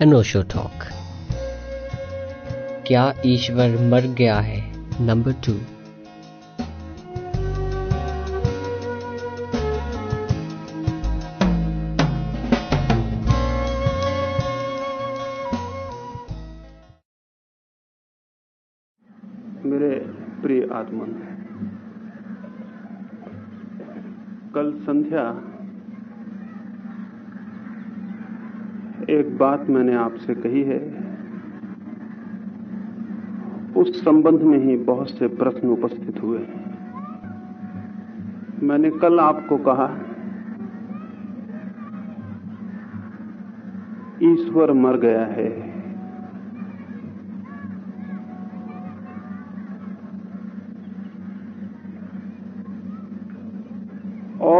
अनोशो talk क्या ईश्वर मर गया है? नंबर टू संध्या एक बात मैंने आपसे कही है। उस संबंध में ही बहुत से प्रश्न उपस्थित हुए। मैंने कल आपको कहा, ईश्वर मर गया है।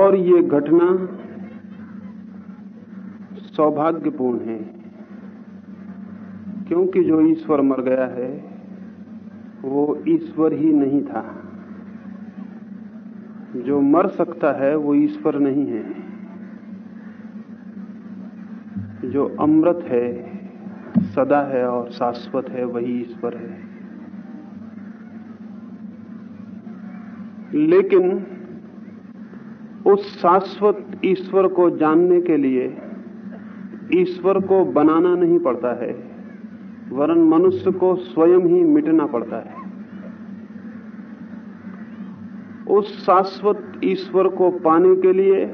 और ये घटना सौभाग्यपूर्ण है, क्योंकि जो ईश्वर मर गया है, वो ईश्वर ही नहीं था। जो मर सकता है, वो ईश्वर नहीं है। जो अमृत है, सदा है और शाश्वत है, वही ईश्वर है। लेकिन उस शाश्वत ईश्वर को जानने के लिए ईश्वर को बनाना नहीं पड़ता है, वरन मनुष्य को स्वयं ही मिटना पड़ता है। उस शाश्वत ईश्वर को पाने के लिए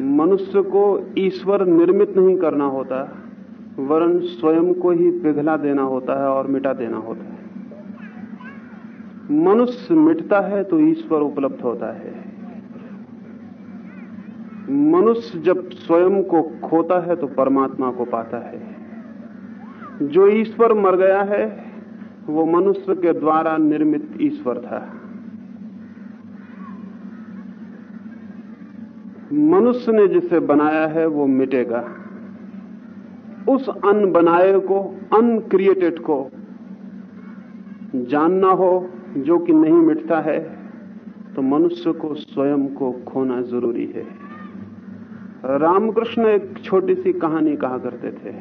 मनुष्य को ईश्वर निर्मित नहीं करना होता, वरन स्वयं को ही पिघला देना होता है और मिटा देना होता है। मनुष्य मिटता है तो ईश्वर उपलब्ध होता है। मनुष्य जब स्वयं को खोता है तो परमात्मा को पाता है। जो ईश्वर मर गया है, वो मनुष्य के द्वारा निर्मित ईश्वर था। मनुष्य ने जिसे बनाया है, वो मिटेगा। उस अन बनाए को, अनक्रिएटेड को जानना हो, जो कि नहीं मिटता है तो मनुष्य को स्वयं को खोना ज़रूरी है। रामकृष्ण एक छोटी सी कहानी कहा करते थे।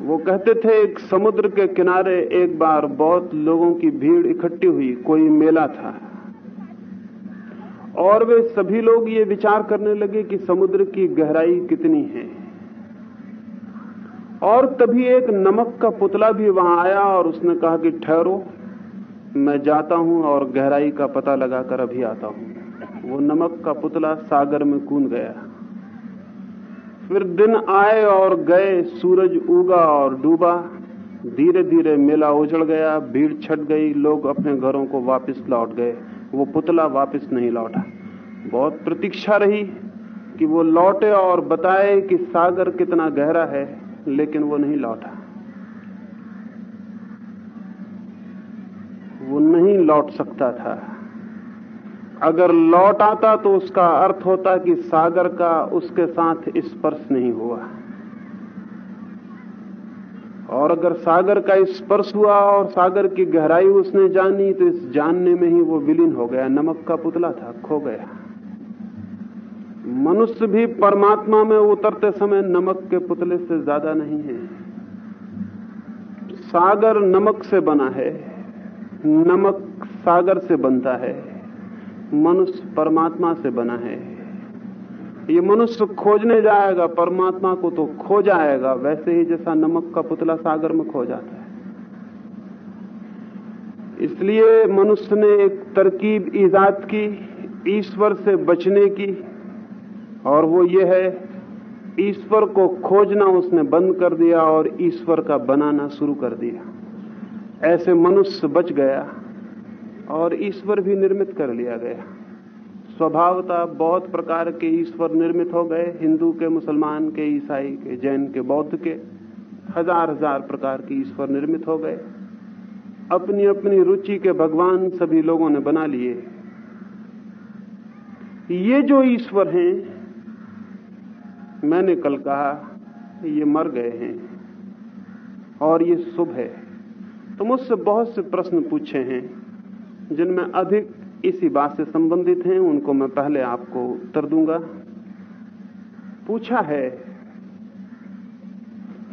वो कहते थे, एक समुद्र के किनारे एक बार बहुत लोगों की भीड़ इकट्ठी हुई, कोई मेला था। और वे सभी लोग ये विचार करने लगे कि समुद्र की गहराई कितनी है। और तभी एक नमक का पुतला भी वहाँ आया और उसने कहा कि, ठहरो, मैं जाता हूँ और गहराई का पता लगाकर अभी आता हूँ। वो नमक का पुतला सागर में कूद गया। फिर दिन आए और गए, सूरज उगा और डूबा। धीरे धीरे मेला उजड़ गया, भीड़ छट गई, लोग अपने घरों को वापस लौट गए। वो पुतला वापस नहीं लौटा। बहुत प्रतीक्षा रही कि वो लौटे और बताए कि सागर कितना गहरा है, लेकिन वो नहीं लौटा। वो नहीं लौट सकता था। अगर लौट आता तो उसका अर्थ होता कि सागर का उसके साथ स्पर्श नहीं हुआ। और अगर सागर का स्पर्श हुआ और सागर की गहराई उसने जानी तो इस जानने में ही वो विलीन हो गया। नमक का पुतला था, खो गया। मनुष्य भी परमात्मा में उतरते समय नमक के पुतले से ज़्यादा नहीं है। सागर नमक से बना है, नमक सागर से बनता है। मनुष्य परमात्मा से बना है। ये मनुष्य खोजने जाएगा, परमात्मा को तो खो जाएगा वैसे ही जैसा नमक का पुतला सागर में खो जाता है। इसलिए मनुष्य ने एक तरकीब ईजाद की, ईश्वर से बचने की, और वो ये है, ईश्वर को खोजना उसने बंद कर दिया और ईश्वर का बनाना शुरू कर दिया। ऐसे मनुष्य बच गया। और ईश्वर भी निर्मित कर लिया गया। स्वभावता बहुत प्रकार के ईश्वर निर्मित हो गए, हिंदू के, मुसलमान के, ईसाई के, जैन के, बौद्ध के। हज़ार हज़ार प्रकार के ईश्वर निर्मित हो गए। अपनी अपनी रुचि के भगवान सभी लोगों ने बना लिए। ये जो ईश्वर हैं, मैंने कल कहा, ये मर गए हैं और ये शुभ है। तो मुझसे बहुत से प्रश्न पूछे हैं। जिनमें अधिक इसी बात से संबंधित हैं, उनको मैं पहले आपको उत्तर दूँगा। पूछा है,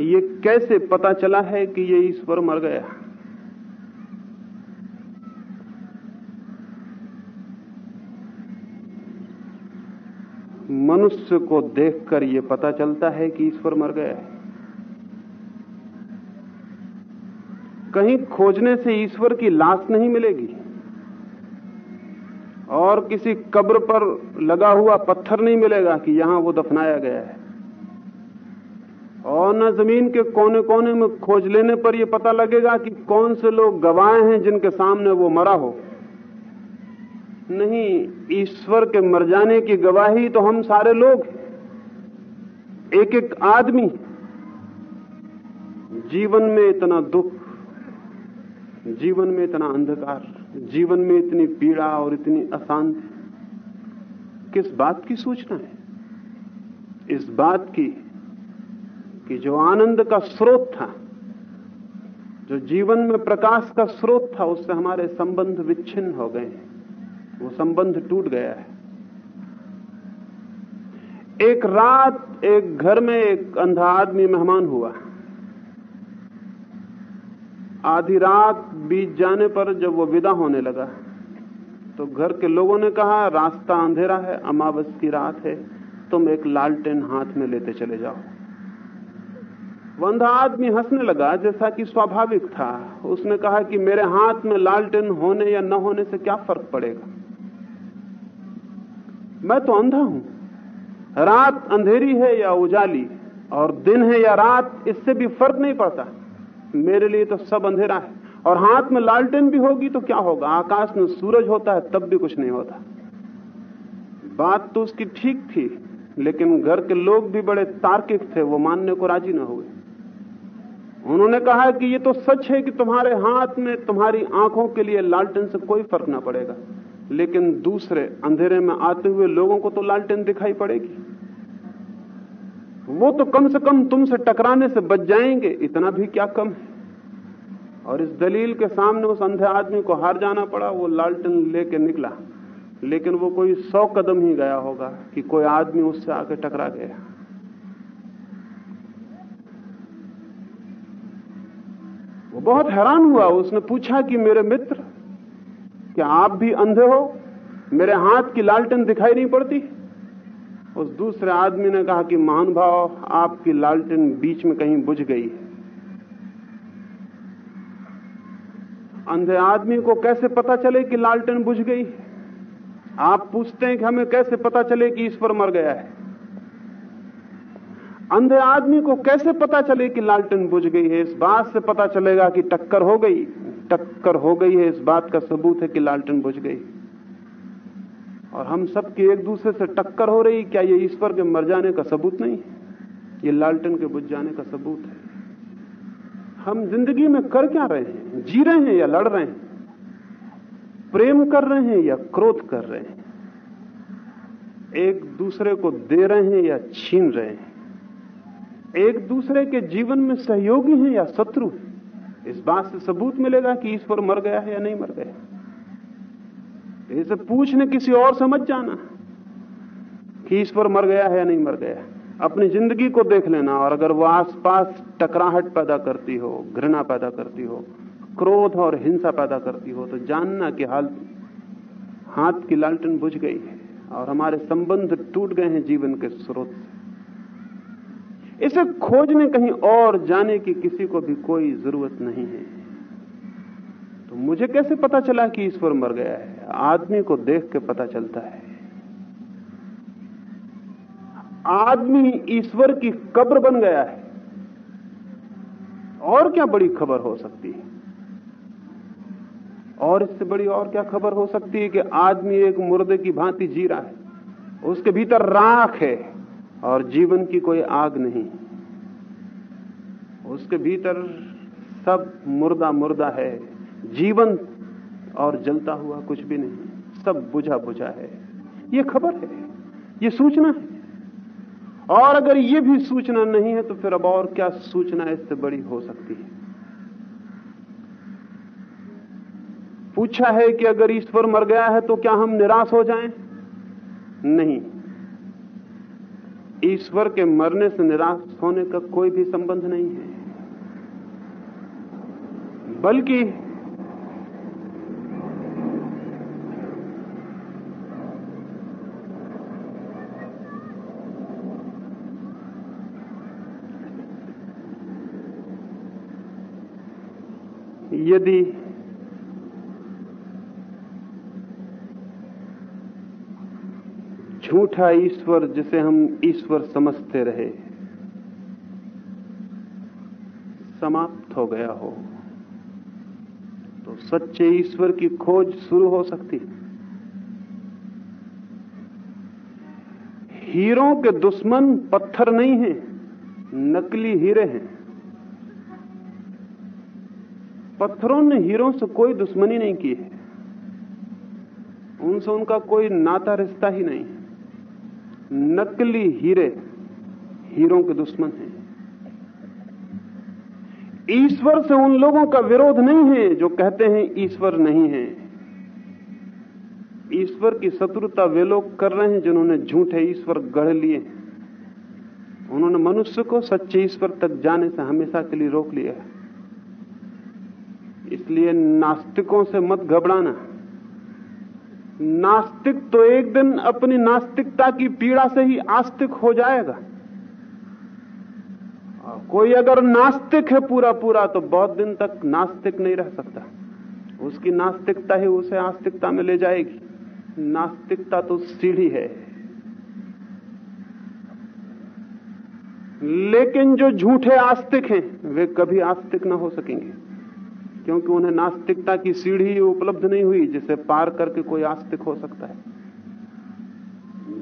ये कैसे पता चला है कि ये ईश्वर मर गया? मनुष्य को देखकर यह पता चलता है कि ईश्वर मर गया है। कहीं खोजने से ईश्वर की लाश नहीं मिलेगी। और किसी कब्र पर लगा हुआ पत्थर नहीं मिलेगा कि यहाँ वो दफनाया गया है। और न ज़मीन के कोने कोने में खोज लेने पर यह पता लगेगा कि कौन से लोग गवाह हैं जिनके सामने वो मरा हो। नहीं, ईश्वर के मर जाने की गवाही तो हम सारे लोग एक एक आदमी। जीवन में इतना दुख, जीवन में इतना अंधकार। जीवन में इतनी पीड़ा और इतनी अशांति किस बात की सूचना है? इस बात की कि जो आनंद का स्रोत था, जो जीवन में प्रकाश का स्रोत था, उससे हमारे संबंध विच्छिन्न हो गए हैं। वो संबंध टूट गया है। एक रात एक घर में एक अंधा आदमी मेहमान हुआ। आधी रात बीत जाने पर जब वो विदा होने लगा तो घर के लोगों ने कहा, रास्ता अंधेरा है अमावस की रात है, तुम एक लालटेन हाथ में लेते चले जाओ। वंधा आदमी हंसने लगा, जैसा कि स्वाभाविक था। उसने कहा कि मेरे हाथ में लालटेन होने या न होने से क्या फ़र्क पड़ेगा? मैं तो अंधा हूँ। रात अंधेरी है या उजाली, और दिन है या रात, इससे भी फ़र्क नहीं पड़ता। मेरे लिए तो सब अंधेरा है। और हाथ में लालटेन भी होगी तो क्या होगा? आकाश में सूरज होता है, तब भी कुछ नहीं होता। बात तो उसकी ठीक थी, लेकिन घर के लोग भी बड़े तार्किक थे, वो मानने को राज़ी न हुए। उन्होंने कहा कि ये तो सच है कि तुम्हारे हाथ में तुम्हारी आँखों के लिए लालटेन से कोई फ़र्क ना पड़ेगा, लेकिन दूसरे अंधेरे में आते हुए लोगों को तो लालटेन दिखाई पड़ेगी। वो तो कम से कम तुमसे टकराने से बच जाएँगे, इतना भी क्या कम है? और इस दलील के सामने उस अंधे आदमी को हार जाना पड़ा, वो लालटेन लेके निकला। लेकिन वो कोई सौ कदम ही गया होगा कि कोई आदमी उससे आके टकरा गया। वो बहुत हैरान हुआ। उसने पूछा कि मेरे मित्र, क्या आप भी अंधे हो? मेरे हाथ की लालटन दिखाई नहीं पड़ती? उस दूसरे आदमी ने कहा कि महानुभाव आपकी लालटेन बीच में कहीं बुझ गई अंधे आदमी को कैसे पता चले कि लालटेन बुझ गई? आप पूछते हैं कि हमें कैसे पता चले कि ईश्वर मर गया है? अंधे आदमी को कैसे पता चले कि लालटेन बुझ गई है? इस बात से पता चलेगा कि टक्कर हो गई। टक्कर हो गई है इस बात का सबूत है कि लालटेन बुझ गई। और हम सब की एक दूसरे से टक्कर हो रही, क्या ये ईश्वर के मर जाने का सबूत नहीं? ये लालटेन के बुझ जाने का सबूत है। हम ज़िंदगी में कर क्या रहे हैं? जी रहे हैं या लड़ रहे हैं? प्रेम कर रहे हैं या क्रोध कर रहे हैं? एक दूसरे को दे रहे हैं या छीन रहे हैं? एक दूसरे के जीवन में सहयोगी हैं या शत्रु इस बात से सबूत मिलेगा कि ईश्वर मर गया है या नहीं मर गया। इसे पूछने किसी और समझ जाना कि ईश्वर मर गया है या नहीं मर गया। अपनी ज़िंदगी को देख लेना और अगर वो आसपास टकराहट पैदा करती हो, घृणा पैदा करती हो, क्रोध और हिंसा पैदा करती हो तो जानना कि हाल हाथ की लालटन बुझ गई है और हमारे संबंध टूट गए हैं जीवन के स्रोत से। इसे खोजने कहीं और जाने की किसी को भी कोई ज़रूरत नहीं है। तो मुझे कैसे पता चला कि ईश्वर मर गया है? आदमी को देख के पता चलता है। आदमी ईश्वर की कब्र बन गया है। और क्या बड़ी खबर हो सकती है? और इससे बड़ी और क्या खबर हो सकती है कि आदमी एक मुर्दे की भांति जी रहा है। उसके भीतर राख है और जीवन की कोई आग नहीं। उसके भीतर सब मुर्दा मुर्दा है। जीवन और जलता हुआ कुछ भी नहीं। सब बुझा बुझा है। ये खबर है। ये सूचना है। और अगर ये भी सूचना नहीं है तो फिर अब और क्या सूचना इससे बड़ी हो सकती है? पूछा है कि अगर ईश्वर मर गया है तो क्या हम निराश हो जाएँ? नहीं। ईश्वर के मरने से निराश होने का कोई भी संबंध नहीं है। बल्कि यदि झूठा ईश्वर जिसे हम ईश्वर समझते रहे, समाप्त हो गया हो तो सच्चे ईश्वर की खोज शुरू हो सकती हीरों के दुश्मन पत्थर नहीं हैं, नकली हीरे हैं। पत्थरों ने हीरों से कोई दुश्मनी नहीं की है। उनसे उनका कोई नाता रिश्ता ही नहीं नकली हीरे हीरों के दुश्मन हैं। ईश्वर से उन लोगों का विरोध नहीं है जो कहते हैं ईश्वर नहीं है। ईश्वर की शत्रुता वे लोग कर रहे हैं जिन्होंने झूठे ईश्वर गढ़ लिए उन्होंने मनुष्य को सच्चे ईश्वर तक जाने से हमेशा के लिए रोक लिया है। इसलिए नास्तिकों से मत घबराना। नास्तिक तो एक दिन अपनी नास्तिकता की पीड़ा से ही आस्तिक हो जाएगा। कोई अगर नास्तिक है पूरा पूरा तो बहुत दिन तक नास्तिक नहीं रह सकता। उसकी नास्तिकता ही उसे आस्तिकता में ले जाएगी। नास्तिकता तो सीढ़ी है। लेकिन जो झूठे आस्तिक हैं, वे कभी आस्तिक ना हो सकेंगे। क्योंकि उन्हें नास्तिकता की सीढ़ी उपलब्ध नहीं हुई, जिसे पार करके कोई आस्तिक हो सकता है।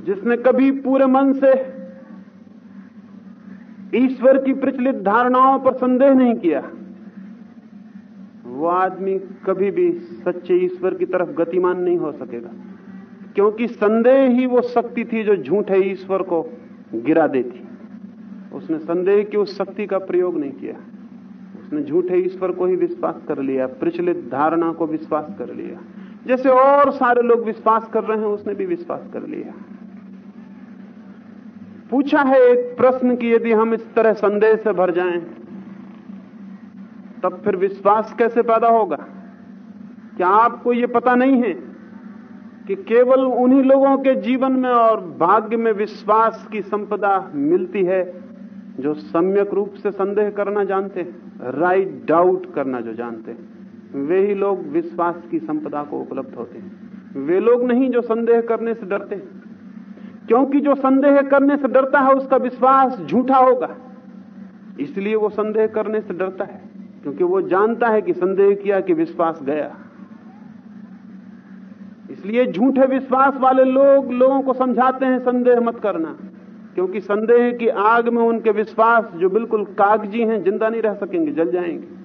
जिसने कभी पूरे मन से ईश्वर की प्रचलित धारणाओं पर संदेह नहीं किया, वो आदमी कभी भी सच्चे ईश्वर की तरफ़ गतिमान नहीं हो सकेगा। क्योंकि संदेह ही वो शक्ति थी जो झूठे ईश्वर को गिरा देती। उसने संदेह की उस शक्ति का प्रयोग नहीं किया। उसने झूठे ईश्वर को ही विश्वास कर लिया, प्रचलित धारणा को विश्वास कर लिया। जैसे और सारे लोग विश्वास कर रहे हैं, उसने भी विश्वास कर लिया। पूछा है एक प्रश्न कि यदि हम इस तरह संदेह से भर जाएँ, तब फिर विश्वास कैसे पैदा होगा? क्या आपको यह पता नहीं है कि केवल उन्हीं लोगों के जीवन में और भाग्य में विश्वास की संपदा मिलती है जो सम्यक रूप से संदेह करना जानते हैं राइट डाउट करना जो जानते वे ही लोग विश्वास की संपदा को उपलब्ध होते हैं। वे लोग नहीं जो संदेह करने से डरते हैं, क्योंकि जो संदेह करने से डरता है, उसका विश्वास झूठा होगा। इसलिए वो संदेह करने से डरता है, क्योंकि वो जानता है कि संदेह किया कि विश्वास गया। इसलिए झूठे विश्वास वाले लोग लोगों को समझाते हैं, संदेह मत करना। क्योंकि संदेह की आग में उनके विश्वास जो बिल्कुल कागज़ी हैं, ज़िंदा नहीं रह सकेंगे, जल जाएँगे।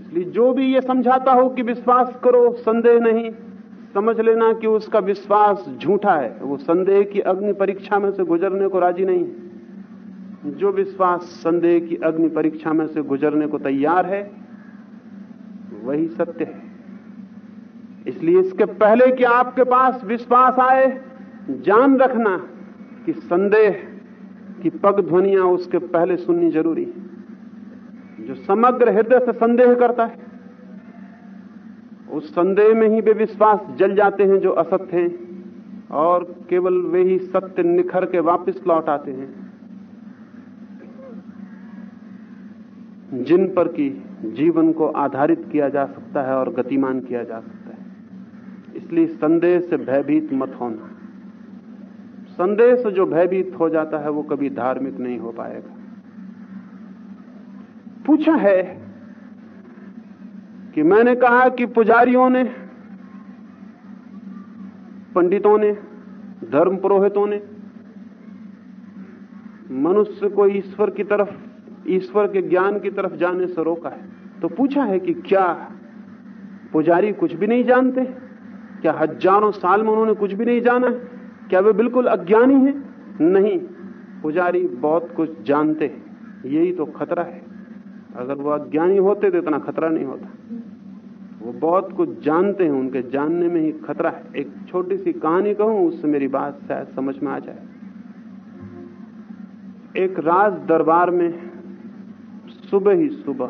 इसलिए जो भी ये समझाता हो कि विश्वास करो, संदेह नहीं, समझ लेना कि उसका विश्वास झूठा है। वो संदेह की अग्नि परीक्षा में से गुजरने को राज़ी नहीं है। जो विश्वास संदेह की अग्नि परीक्षा में से गुजरने को तैयार है, वही सत्य है। इसलिए इसके पहले कि आपके पास विश्वास आए, जान रखना कि संदेह की पग ध्वनियाँ उसके पहले सुननी ज़रूरी है। जो समग्र हृदय से संदेह करता है, उस संदेह में ही वे विश्वास जल जाते हैं जो असत्य हैं और केवल वे ही सत्य निखर के वापस लौट आते हैं। जिन पर की जीवन को आधारित किया जा सकता है और गतिमान किया जा सकता है। इसलिए संदेह से भयभीत मत होना। संदेह से जो भयभीत हो जाता है, वो कभी धार्मिक नहीं हो पाएगा। पूछा है कि मैंने कहा कि पुजारियों ने, पंडितों ने, धर्म पुरोहितों ने, मनुष्य को ईश्वर की तरफ़, ईश्वर के ज्ञान की तरफ़ जाने से रोका है। तो पूछा है कि क्या पुजारी कुछ भी नहीं जानते? क्या हज़ारों साल में उन्होंने कुछ भी नहीं जाना? है क्या वे बिल्कुल अज्ञानी हैं? नहीं। पुजारी बहुत कुछ जानते हैं। यही तो खतरा है। अगर वो अज्ञानी होते तो इतना खतरा नहीं होता। वो बहुत कुछ जानते हैं। उनके जानने में ही खतरा है। एक छोटी सी कहानी कहूँ, उससे मेरी बात शायद समझ में आ जाए। एक राज दरबार में सुबह ही सुबह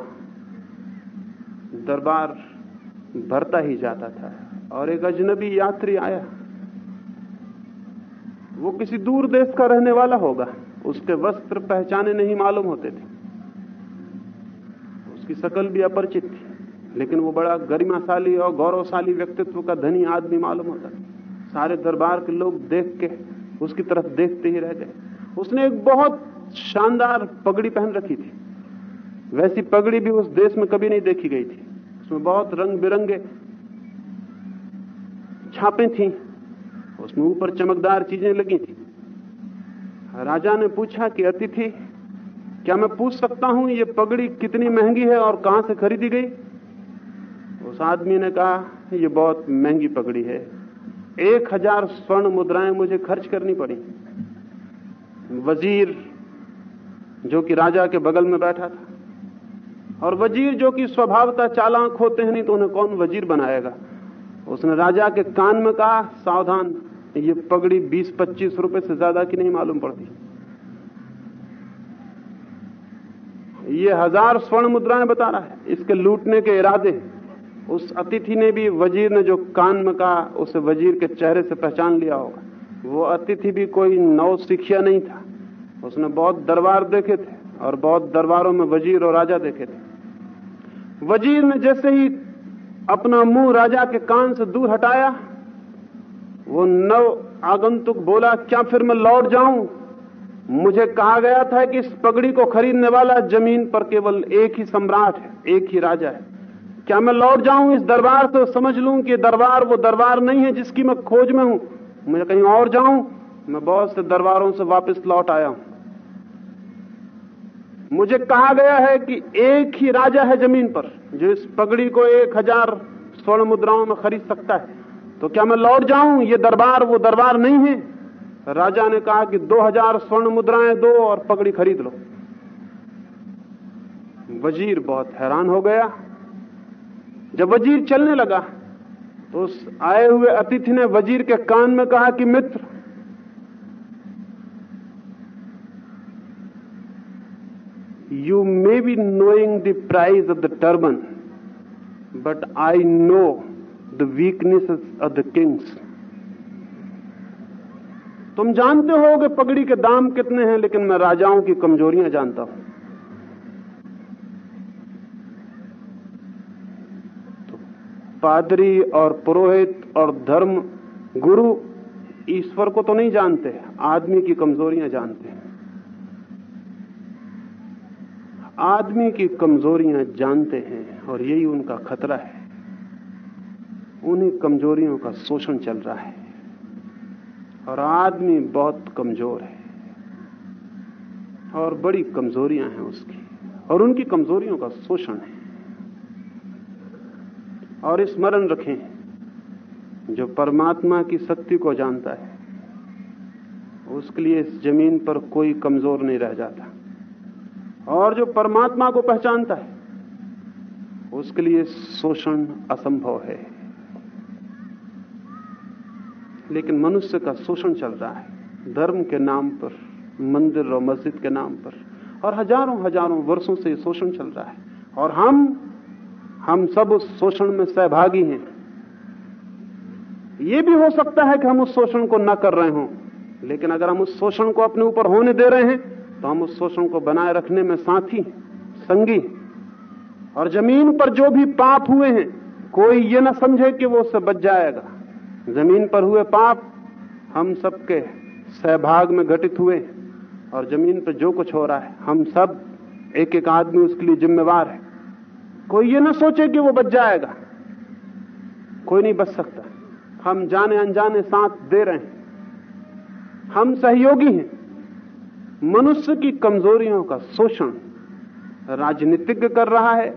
दरबार भरता ही जाता था और एक अजनबी यात्री आया। वो किसी दूर देश का रहने वाला होगा। उसके वस्त्र पहचाने नहीं मालूम होते थे। उसकी शकल भी अपरिचित थी, लेकिन वो बड़ा गरिमाशाली और गौरवशाली व्यक्तित्व का धनी आदमी मालूम होता था। सारे दरबार के लोग देख के उसकी तरफ़ देखते ही रह गए। उसने एक बहुत शानदार पगड़ी पहन रखी थी। वैसी पगड़ी भी उस देश में कभी नहीं देखी गई थी। उसमें बहुत रंग बिरंगे छापे थी। उसमें ऊपर चमकदार चीज़ें लगी थी। राजा ने पूछा कि, अतिथि, क्या मैं पूछ सकता हूँ ये पगड़ी कितनी महँगी है और कहाँ से खरीदी गई? उस आदमी ने कहा, ये बहुत महँगी पगड़ी है। एक हज़ार स्वर्ण मुद्राएँ मुझे खर्च करनी पड़ी। वज़ीर जो कि राजा के बगल में बैठा था और वज़ीर जो कि स्वभावता चालाक होते हैं नहीं तो उन्हें कौन वज़ीर बनाएगा? उसने राजा के कान में कहा, सावधान ये पगड़ी 20-25 रुपए से ज़्यादा की नहीं मालूम पड़ती। ये हज़ार स्वर्ण मुद्राएँ बता रहा है। इसके लूटने के इरादे। उस अतिथि ने भी, वज़ीर ने जो कान में कहा उसे वज़ीर के चेहरे से पहचान लिया होगा। वो अतिथि भी कोई नौ सिखिया नहीं था। उसने बहुत दरबार देखे थे और बहुत दरबारों में वज़ीर और राजा देखे थे। वज़ीर ने जैसे ही अपना मुँह राजा के कान से दूर हटाया वो नव आगंतुक बोला, क्या फिर मैं लौट जाऊँ? मुझे कहा गया था कि इस पगड़ी को खरीदने वाला ज़मीन पर केवल एक ही सम्राट है, एक ही राजा है। क्या मैं लौट जाऊँ इस दरबार से? समझ लूँ कि दरबार वो दरबार नहीं है जिसकी मैं खोज में हूँ। मैं कहीं और जाऊँ, मैं बहुत से दरबारों से वापस लौट आया हूँ। मुझे कहा गया है कि एक ही राजा है ज़मीन पर, जो इस पगड़ी को एक हज़ार स्वर्ण मुद्राओं में खरीद सकता है। तो क्या मैं लौट जाऊँ? ये दरबार, वो दरबार नहीं है। राजा ने कहा कि दो हज़ार स्वर्ण मुद्राएँ दो और पगड़ी खरीद लो। वज़ीर बहुत हैरान हो गया। जब वज़ीर चलने लगा तो उस आए हुए अतिथि ने वज़ीर के कान में कहा कि, मित्र you may be knowing the prize of the turban but I know the weakness of the kings तुम जानते हो कि पगड़ी के दाम कितने हैं, लेकिन मैं राजाओं की कमजोरियाँ जानता हूँ। तो पादरी और पुरोहित और धर्म गुरु ईश्वर को तो नहीं जानते, आदमी की कमजोरियाँ जानते हैं। आदमी की कमजोरियाँ जानते हैं और यही उनका खतरा है। उन्हीं कमजोरियों का शोषण चल रहा है। और आदमी बहुत कमज़ोर है। और बड़ी कमजोरियाँ हैं उसकी। और उनकी कमजोरियों का शोषण है। और स्मरण रखें, जो परमात्मा की शक्ति को जानता है, उसके लिए इस ज़मीन पर कोई कमज़ोर नहीं रह जाता। और जो परमात्मा को पहचानता है, उसके लिए शोषण असंभव है। लेकिन मनुष्य का शोषण चल रहा है धर्म के नाम पर, मंदिर और मस्जिद के नाम पर। और हज़ारों हज़ारों वर्षों से शोषण चल रहा है। और हम हम सब उस शोषण में सहभागी हैं। यह भी हो सकता है कि हम उस शोषण को न कर रहे हों, लेकिन अगर हम उस शोषण को अपने ऊपर होने दे रहे हैं तो हम उस शोषण को बनाए रखने में साथी, संगी और ज़मीन पर जो भी पाप हुए हैं, कोई ये ना समझे कि वो उससे बच जाएगा। ज़मीन पर हुए पाप हम सबके सहभाग में घटित हुए और ज़मीन पर जो कुछ हो रहा है, हम सब एक एक आदमी उसके लिए जिम्मेवार है। कोई ये ना सोचे कि वो बच जाएगा। कोई नहीं बच सकता। हम जाने अनजाने साथ दे रहे हैं। हम सहयोगी हैं। मनुष्य की कमजोरियों का शोषण राजनीतिज्ञ कर रहा है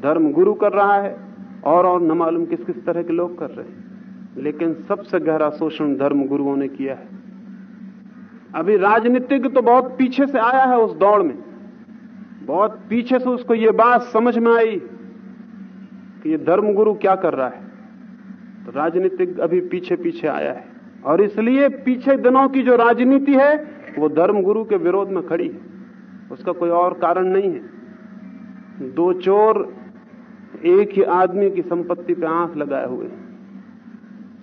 धर्म गुरु कर रहा है और और न मालूम किस किस तरह के लोग कर रहे हैं। लेकिन सबसे गहरा शोषण धर्म गुरुओं ने किया है। अभी राजनीतिज्ञ तो बहुत पीछे से आया है उस दौड़ में। बहुत पीछे से उसको ये बात समझ में आई कि ये धर्मगुरु क्या कर रहा है। तो राजनीतिक अभी पीछे पीछे आया है। और इसलिए पीछे दिनों की जो राजनीति है, वो धर्मगुरु के विरोध में खड़ी है। उसका कोई और कारण नहीं है। दो चोर एक ही आदमी की संपत्ति पे आँख लगाए हुए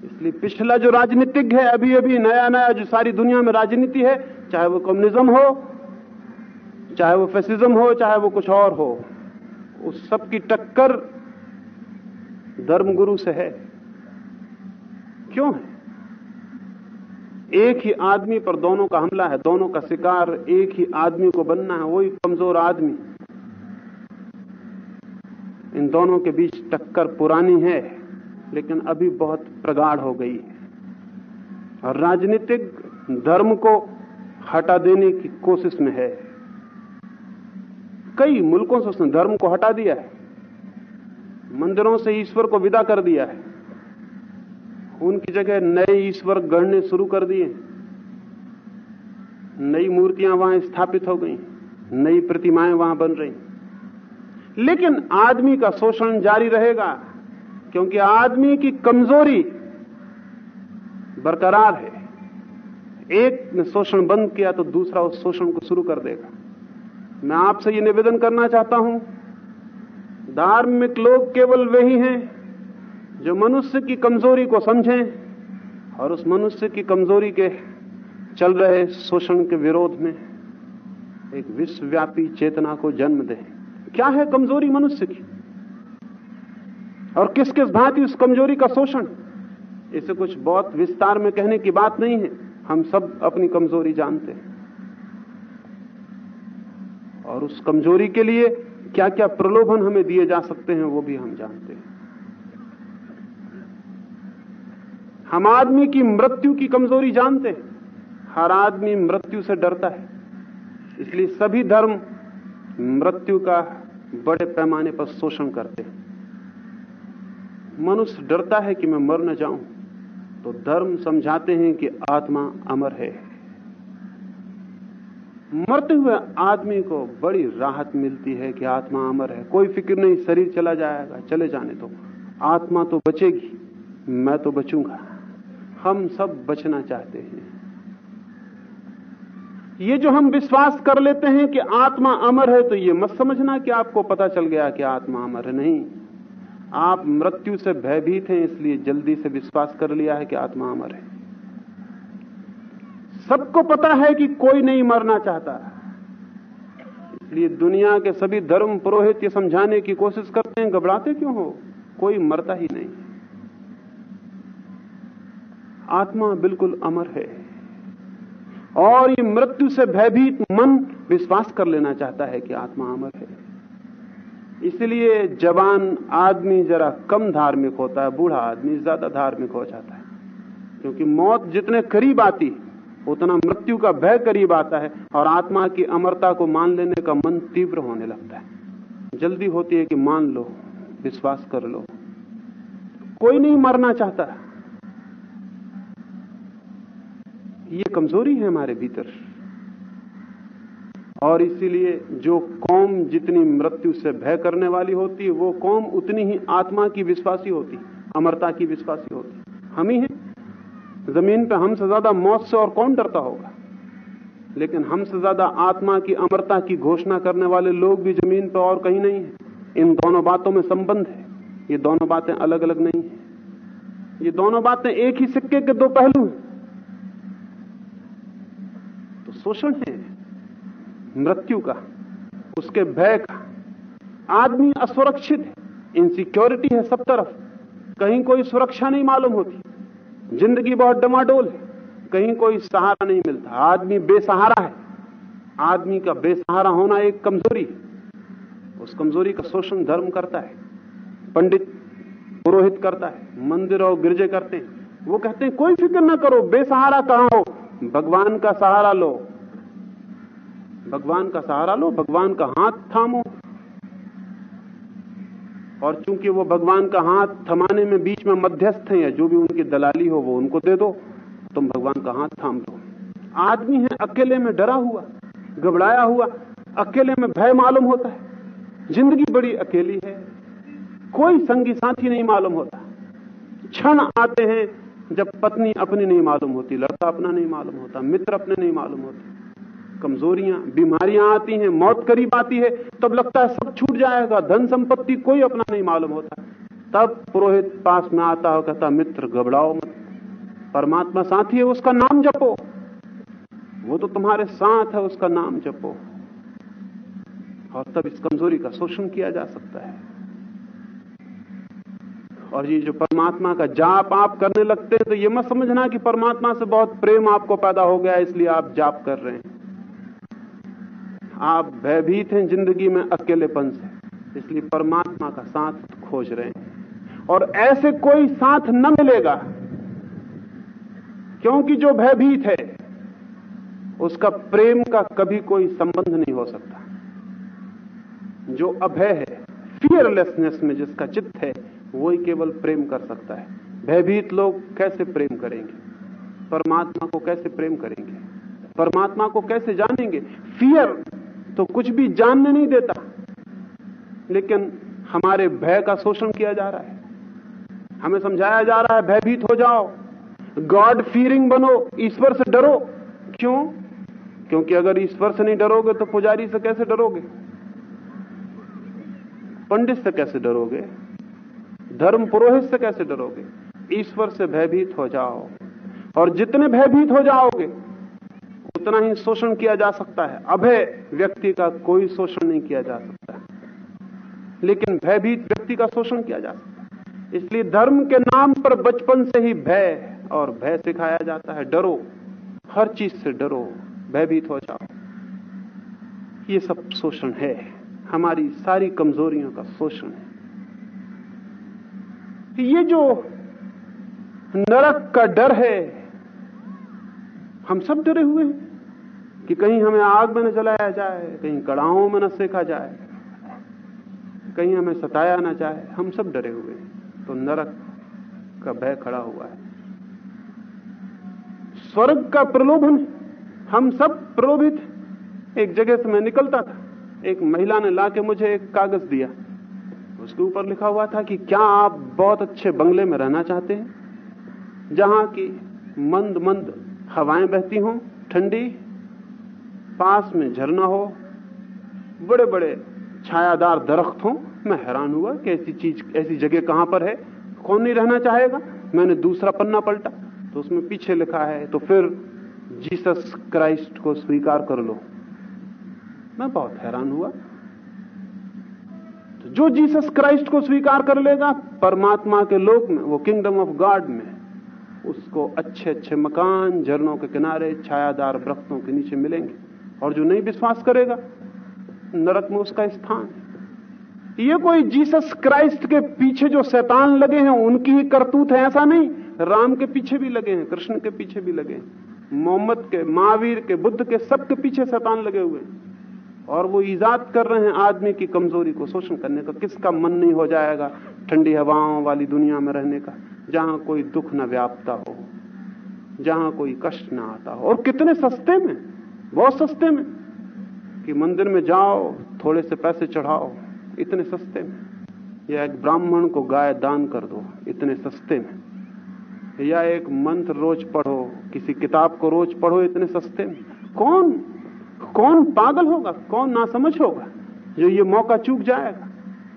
इसलिए पिछला जो राजनीतिक है, अभी अभी नया नया जो सारी दुनिया में राजनीति है, चाहे वो कम्युनिज्म हो, चाहे वो फैसिज्म हो, चाहे वो कुछ और हो, उस सब की टक्कर धर्मगुरु से है। क्यों है? एक ही आदमी पर दोनों का हमला है, दोनों का शिकार, एक ही आदमी को बनना है, वही कमज़ोर आदमी। इन दोनों के बीच टक्कर पुरानी है। लेकिन अभी बहुत प्रगाढ़ हो गई है। राजनीतिक धर्म को हटा देने की कोशिश में है। कई मुल्कों से उसने धर्म को हटा दिया है। मंदिरों से ईश्वर को विदा कर दिया है। उनकी जगह नए ईश्वर गढ़ने शुरू कर दिए नई मूर्तियाँ वहाँ स्थापित हो गई नई प्रतिमाएँ वहाँ बन रही लेकिन आदमी का शोषण जारी रहेगा। क्योंकि आदमी की कमज़ोरी बरकरार है। एक ने शोषण बंद किया तो दूसरा उस शोषण को शुरू कर देगा। मैं आपसे ये निवेदन करना चाहता हूँ, धार्मिक लोग केवल वही हैं जो मनुष्य की कमज़ोरी को समझें और उस मनुष्य की कमज़ोरी के चल रहे शोषण के विरोध में एक विश्वव्यापी चेतना को जन्म दें। क्या है कमज़ोरी मनुष्य की? और किस किस भांति उस कमज़ोरी का शोषण? इसे कुछ बहुत विस्तार में कहने की बात नहीं है। हम सब अपनी कमज़ोरी जानते हैं। और उस कमज़ोरी के लिए क्या क्या प्रलोभन हमें दिए जा सकते हैं, वो भी हम जानते हैं। हम आदमी की मृत्यु की कमज़ोरी जानते हैं। हर आदमी मृत्यु से डरता है। इसलिए सभी धर्म मृत्यु का बड़े पैमाने पर शोषण करते हैं। मनुष्य डरता है कि मैं मर न जाऊँ तो धर्म समझाते हैं कि आत्मा अमर है। मरते हुए आदमी को बड़ी राहत मिलती है कि आत्मा अमर है। कोई फ़िक्र नहीं, शरीर चला जाएगा, चले जाने तो आत्मा तो बचेगी, मैं तो बचूँगा। हम सब बचना चाहते हैं। ये जो हम विश्वास कर लेते हैं कि आत्मा अमर है तो ये मत समझना कि आपको पता चल गया कि आत्मा अमर है नहीं। आप मृत्यु से भयभीत हैं, इसलिए जल्दी से विश्वास कर लिया है कि आत्मा अमर है। सबको पता है कि कोई नहीं मरना चाहता। इसलिए दुनिया के सभी धर्म पुरोहित ये समझाने की कोशिश करते हैं, घबराते क्यों हो? कोई मरता ही नहीं। आत्मा बिल्कुल अमर है। और ये मृत्यु से भयभीत मन विश्वास कर लेना चाहता है कि आत्मा अमर है। इसलिए जवान आदमी जरा कम धार्मिक होता है, बूढ़ा आदमी ज़्यादा धार्मिक हो जाता है। क्योंकि मौत जितने करीब आती उतना मृत्यु का भय करीब आता है और आत्मा की अमरता को मान लेने का मन तीव्र होने लगता है। जल्दी होती है कि मान लो, विश्वास कर लो। कोई नहीं मरना चाहता। ये कमज़ोरी है हमारे भीतर। और इसीलिए जो कौम जितनी मृत्यु से भय करने वाली होती, वो कौम उतनी ही आत्मा की विश्वासी होती, अमरता की विश्वासी होती। हम ही हैं। ज़मीन पे हमसे ज़्यादा मौत से और कौन डरता होगा? लेकिन हमसे ज़्यादा आत्मा की अमरता की घोषणा करने वाले लोग भी ज़मीन पर और कहीं नहीं है। इन दोनों बातों में संबंध है। ये दोनों बातें अलग अलग नहीं है। ये दोनों बातें एक ही सिक्के के दो पहलू हैं। तो शोषण है। मृत्यु का, उसके भय का। आदमी असुरक्षित है इनसिक्योरिटी है सब तरफ़। कहीं कोई सुरक्षा नहीं मालूम होती। ज़िंदगी बहुत डमाडोल है, कहीं कोई सहारा नहीं मिलता। आदमी बेसहारा है। आदमी का बेसहारा होना एक कमज़ोरी है। उस कमज़ोरी का शोषण धर्म करता है, पंडित पुरोहित करता है, मंदिर और गिरजे करते हैं। वो कहते हैं, कोई फ़िक्र ना करो, बेसहारा कहाँ हो? भगवान का सहारा लो। भगवान का सहारा लो, भगवान का हाथ थामो। और चूँकि वो भगवान का हाथ थमाने में बीच में मध्यस्थ हैं या जो भी उनकी दलाली हो, वो उनको दे दो, तुम भगवान का हाथ थाम दो आदमी है, अकेले में डरा हुआ, घबराया हुआ, अकेले में भय मालूम होता है। ज़िंदगी बड़ी अकेली है, कोई संगी साथी नहीं मालूम होता। क्षण आते हैं, जब पत्नी अपनी नहीं मालूम होती, लड़का अपना नहीं मालूम होता, मित्र अपने नहीं मालूम होते। कमजोरियाँ, बीमारियाँ आती हैं, मौत करीब आती है, तब लगता है सब छूट जाएगा, धन संपत्ति कोई अपना नहीं मालूम होता। तब पुरोहित पास में आता हो कहता, मित्र, घबराओ मत, परमात्मा साथी है, उसका नाम जपो। वो तो तुम्हारे साथ है, उसका नाम जपो। और तब इस कमज़ोरी का शोषण किया जा सकता है। और ये जो परमात्मा का जाप आप करने लगते हैं तो ये मत समझना कि परमात्मा से बहुत प्रेम आपको पैदा हो गया, इसलिए आप जाप कर रहे हैं। आप भयभीत हैं ज़िंदगी में अकेलेपन से। इसलिए परमात्मा का साथ खोज रहे हैं। और ऐसे कोई साथ न मिलेगा, क्योंकि जो भयभीत है, उसका प्रेम का कभी कोई संबंध नहीं हो सकता। जो अभय है फियरलेसनेस में जिसका चित्त है, वही केवल प्रेम कर सकता है। भयभीत लोग कैसे प्रेम करेंगे? परमात्मा को कैसे प्रेम करेंगे? परमात्मा को कैसे जानेंगे? फियर तो कुछ भी जानने नहीं देता। लेकिन हमारे भय का शोषण किया जा रहा है। हमें समझाया जा रहा है, भयभीत हो जाओ। गॉड फीरिंग बनो, ईश्वर से डरो। क्यों? क्योंकि अगर ईश्वर से नहीं डरोगे तो पुजारी से कैसे डरोगे? पंडित से कैसे डरोगे? धर्म पुरोहित से कैसे डरोगे? ईश्वर से भयभीत हो जाओ। और जितने भयभीत हो जाओगे उतना ही शोषण किया जा सकता है। अभय व्यक्ति का कोई शोषण नहीं किया जा सकता है। लेकिन भयभीत व्यक्ति का शोषण किया जा सकता है। इसलिए धर्म के नाम पर बचपन से ही भय और भय सिखाया जाता है। डरो। हर चीज़ से डरो। भयभीत हो जाओ। ये सब शोषण है। हमारी सारी कमजोरियों का शोषण है। ये जो नरक का डर है हम सब डरे हुए हैं कि कहीं हमें आग में न जलाया जाए, कहीं कड़ाओं में न सेका जाए, कहीं हमें सताया ना जाए, हम सब डरे हुए हैं। तो नरक का भय खड़ा हुआ है। स्वर्ग का प्रलोभन, हम सब प्रलोभित। एक जगह से मैं निकलता था। एक महिला ने लाके मुझे एक कागज़ दिया। उसके ऊपर लिखा हुआ था कि क्या आप बहुत अच्छे बंगले में रहना चाहते हैं? जहाँ की मंद मंद हवाएँ बहती हों, ठंडी, पास में झरना हो बड़े बड़े छायादार दरख्त हो, मैं हैरान हुआ कि ऐसी चीज़, ऐसी जगह कहाँ पर है? कौन नहीं रहना चाहेगा? मैंने दूसरा पन्ना पलटा तो उसमें पीछे लिखा है तो फिर जीसस क्राइस्ट को स्वीकार कर लो। मैं बहुत हैरान हुआ। तो जो जीसस क्राइस्ट को स्वीकार कर लेगा, परमात्मा के लोक में, वो किंगडम ऑफ़ गॉड में उसको अच्छे अच्छे मकान, झरनों के किनारे, छायादार वृक्षों के नीचे मिलेंगे। और जो नहीं विश्वास करेगा, नरक में उसका स्थान ये कोई जीसस क्राइस्ट के पीछे जो शैतान लगे हैं, उनकी ही करतूत है, ऐसा नहीं। राम के पीछे भी लगे हैं, कृष्ण के पीछे भी लगे हैं। मोहम्मद के, महावीर के, बुद्ध के सबके पीछे शैतान लगे हुए हैं। और वो ईजाद कर रहे हैं आदमी की कमज़ोरी को शोषण करने का। किसका मन नहीं हो जाएगा ठंडी हवाओं वाली दुनिया में रहने का? जहाँ कोई दुख न व्यापता हो, जहाँ कोई कष्ट ना आता हो। और कितने सस्ते में, बहुत सस्ते में कि मंदिर में जाओ, थोड़े से पैसे चढ़ाओ, इतने सस्ते में। या एक ब्राह्मण को गाय दान कर दो, इतने सस्ते में। या एक मंत्र रोज पढ़ो, किसी किताब को रोज पढ़ो, इतने सस्ते में। कौन कौन पागल होगा, कौन ना समझ होगा, जो ये मौका चूक जाएगा?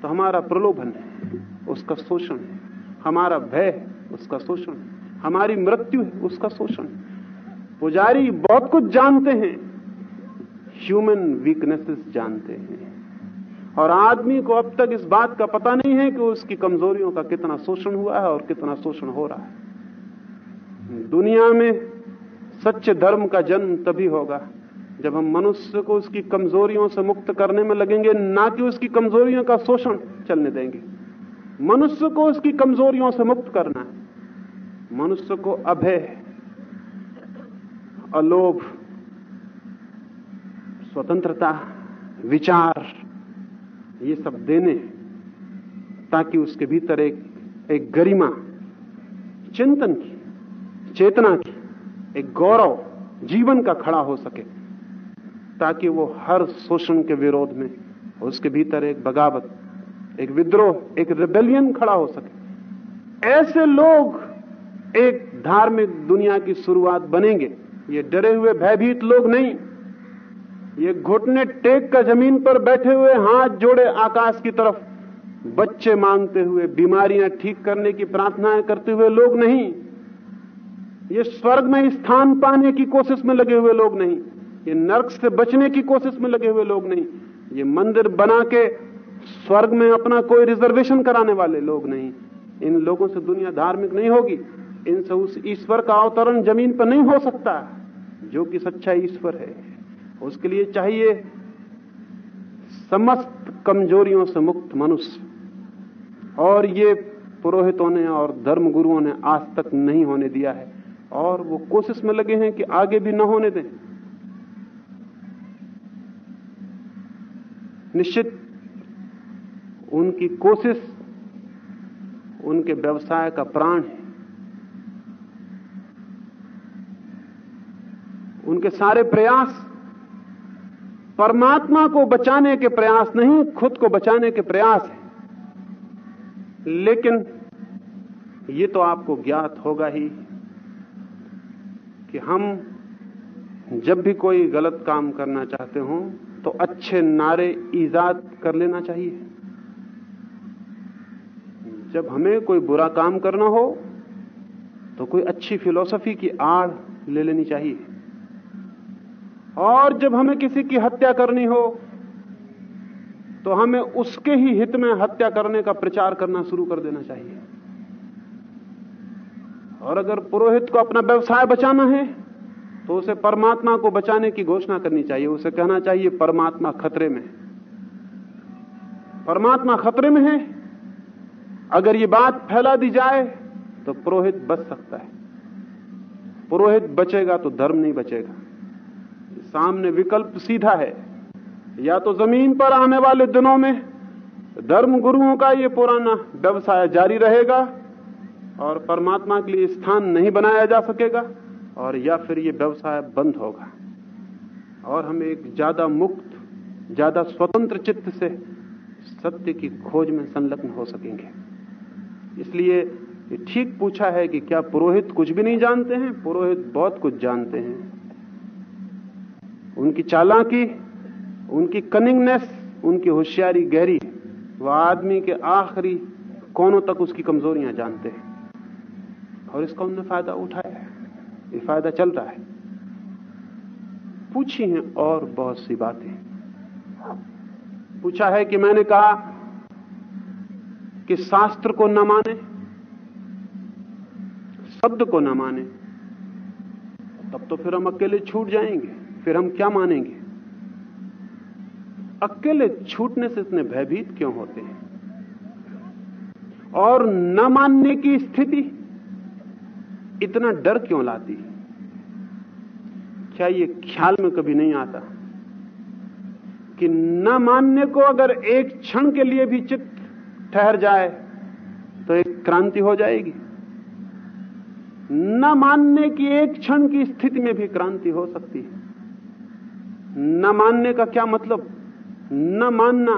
तो हमारा प्रलोभन है, उसका शोषण है। हमारा भय उसका शोषण। हमारी मृत्यु है, उसका शोषण। पुजारी बहुत कुछ जानते हैं ह्यूमन वीकनेसेस जानते हैं। और आदमी को अब तक इस बात का पता नहीं है कि उसकी कमजोरियों का कितना शोषण हुआ है और कितना शोषण हो रहा है। दुनिया में सच्चे धर्म का जन्म तभी होगा, जब हम मनुष्य को उसकी कमजोरियों से मुक्त करने में लगेंगे, ना कि उसकी कमजोरियों का शोषण चलने देंगे। मनुष्य को उसकी कमजोरियों से मुक्त करना है। मनुष्य को अभय, अलोभ, स्वतंत्रता, विचार, ये सब देने ताकि उसके भीतर एक एक गरिमा, चिंतन की, चेतना की, एक गौरव जीवन का खड़ा हो सके ताकि वो हर शोषण के विरोध में उसके भीतर एक बगावत एक विद्रोह, एक रिबेलियन खड़ा हो सके। ऐसे लोग एक धार्मिक दुनिया की शुरुआत बनेंगे। ये डरे हुए, भयभीत लोग नहीं। ये घुटने टेक कर ज़मीन पर बैठे हुए, हाथ जोड़े आकाश की तरफ़। बच्चे मांगते हुए, बीमारियाँ ठीक करने की प्रार्थनाएँ करते हुए लोग नहीं। ये स्वर्ग में स्थान पाने की कोशिश में लगे हुए लोग नहीं। ये नर्क से बचने की कोशिश में लगे हुए लोग नहीं। ये मंदिर बना के स्वर्ग में अपना कोई रिजर्वेशन कराने वाले लोग नहीं। इन लोगों से दुनिया धार्मिक नहीं होगी। इनसे उस ईश्वर का अवतरण ज़मीन पर नहीं हो सकता, जो कि सच्चा ईश्वर है। उसके लिए चाहिए समस्त कमजोरियों से मुक्त मनुष्य। और ये पुरोहितों ने और धर्म गुरुओं ने आज तक नहीं होने दिया है। और वो कोशिश में लगे हैं कि आगे भी न होने दें। निश्चित उनकी कोशिश, उनके व्यवसाय का प्राण है। उनके सारे प्रयास, परमात्मा को बचाने के प्रयास नहीं, खुद को बचाने के प्रयास है। लेकिन ये तो आपको ज्ञात होगा ही कि हम जब भी कोई गलत काम करना चाहते हो तो अच्छे नारे ईजाद कर लेना चाहिए। जब हमें कोई बुरा काम करना हो तो कोई अच्छी फिलॉसफी की आड़ ले लेनी चाहिए। और जब हमें किसी की हत्या करनी हो तो हमें उसके ही हित में हत्या करने का प्रचार करना शुरू कर देना चाहिए। और अगर पुरोहित को अपना व्यवसाय बचाना है तो उसे परमात्मा को बचाने की घोषणा करनी चाहिए। उसे कहना चाहिए, परमात्मा खतरे में परमात्मा खतरे में है अगर ये बात फैला दी जाए तो पुरोहित बच सकता है। पुरोहित बचेगा तो धर्म नहीं बचेगा। सामने विकल्प सीधा है। या तो ज़मीन पर आने वाले दिनों में धर्म गुरुओं का ये पुराना व्यवसाय जारी रहेगा और परमात्मा के लिए स्थान नहीं बनाया जा सकेगा, और या फिर ये व्यवसाय बंद होगा। और हम एक ज़्यादा मुक्त, ज़्यादा स्वतंत्र चित्त से सत्य की खोज में संलग्न हो सकेंगे। इसलिए ठीक पूछा है कि क्या पुरोहित कुछ भी नहीं जानते हैं? पुरोहित बहुत कुछ जानते हैं। उनकी चालाकी, उनकी कनिंगनेस, उनकी होशियारी गहरी वह आदमी के आखिरी कोनों तक उसकी कमजोरियाँ जानते हैं। और इसका उनने फ़ायदा उठाया है। ये फ़ायदा चल रहा है। पूछी हैं और बहुत सी बातें। पूछा है कि मैंने कहा कि शास्त्र को न माने, शब्द को न माने, तब तो फिर हम अकेले छूट जाएँगे। फिर हम क्या मानेंगे? अकेले छूटने से इतने भयभीत क्यों होते हैं? और न मानने की स्थिति इतना डर क्यों लाती क्या ये ख्याल में कभी नहीं आता कि न मानने को अगर एक क्षण के लिए भी चित्त ठहर जाए तो एक क्रांति हो जाएगी। न मानने की एक क्षण की स्थिति में भी क्रांति हो सकती है। न मानने का क्या मतलब? न मानना।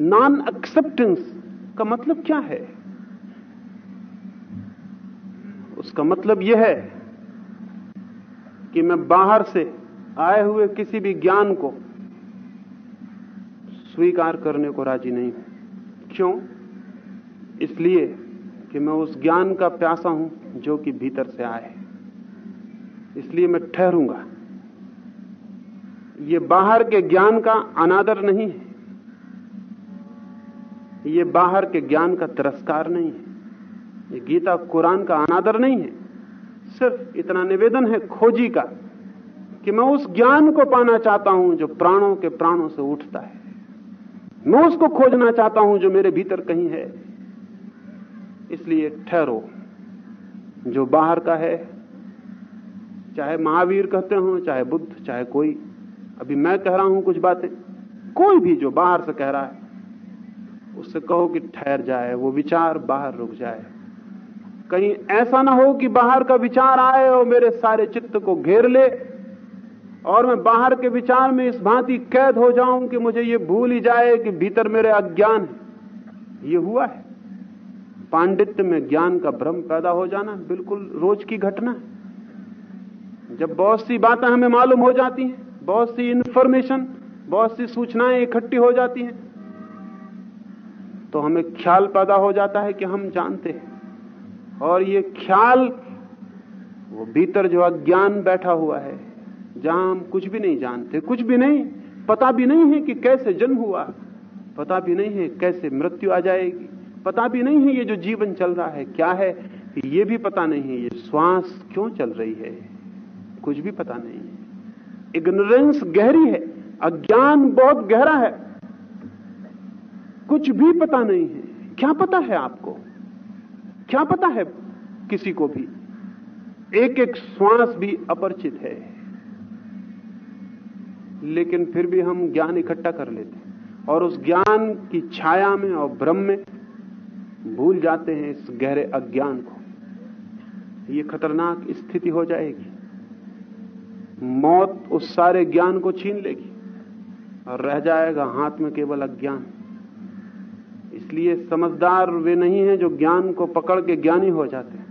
नॉन एक्सेप्टेंस का मतलब क्या है? उसका मतलब यह है कि मैं बाहर से आए हुए किसी भी ज्ञान को स्वीकार करने को राज़ी नहीं हूँ। क्यों इसलिए कि मैं उस ज्ञान का प्यासा हूँ जो कि भीतर से आए इसलिए मैं ठहरूँगा। ये बाहर के ज्ञान का अनादर नहीं है। ये बाहर के ज्ञान का तिरस्कार नहीं है। ये गीता कुरान का अनादर नहीं है। सिर्फ़ इतना निवेदन है खोजी का कि मैं उस ज्ञान को पाना चाहता हूँ जो प्राणों के प्राणों से उठता है। मैं उसको खोजना चाहता हूँ जो मेरे भीतर कहीं है। इसलिए ठहरो। जो बाहर का है, चाहे महावीर कहते हो, चाहे बुद्ध, चाहे कोई, अभी मैं कह रहा हूँ कुछ बातें। कोई भी जो बाहर से कह रहा है, उससे कहो कि ठहर जाए, वो विचार बाहर रुक जाए। कहीं ऐसा ना हो कि बाहर का विचार आए और मेरे सारे चित्त को घेर ले। और मैं बाहर के विचार में इस भांति कैद हो जाऊँ कि मुझे ये भूल ही जाए कि भीतर मेरे अज्ञान है। ये हुआ है। पांडित्य में ज्ञान का भ्रम पैदा हो जाना बिल्कुल रोज की घटना है। जब बहुत सी बातें हमें मालूम हो जाती हैं, बहुत सी इंफॉर्मेशन बहुत सी सूचनाएँ इकट्ठी हो जाती हैं तो हमें ख्याल पैदा हो जाता है कि हम जानते हैं। और ये ख्याल, वो भीतर जो अज्ञान बैठा हुआ है जहाँ हम कुछ भी नहीं जानते, कुछ भी नहीं, पता भी नहीं है कि कैसे जन्म हुआ, पता भी नहीं है कैसे मृत्यु आ जाएगी, पता भी नहीं है ये जो जीवन चल रहा है क्या है, ये भी पता नहीं है, ये श्वास क्यों चल रही है, कुछ भी पता नहीं है। इग्नोरेंस गहरी है, अज्ञान बहुत गहरा है, कुछ भी पता नहीं है, क्या पता है आपको, क्या पता है किसी को भी एक एक श्वास भी अपरिचित है। लेकिन फिर भी हम ज्ञान इकट्ठा कर लेते और उस ज्ञान की छाया में और भ्रम में भूल जाते हैं इस गहरे अज्ञान को। ये खतरनाक स्थिति हो जाएगी। मौत उस सारे ज्ञान को छीन लेगी और रह जाएगा हाथ में केवल अज्ञान। इसलिए समझदार वे नहीं हैं जो ज्ञान को पकड़ के ज्ञानी हो जाते हैं।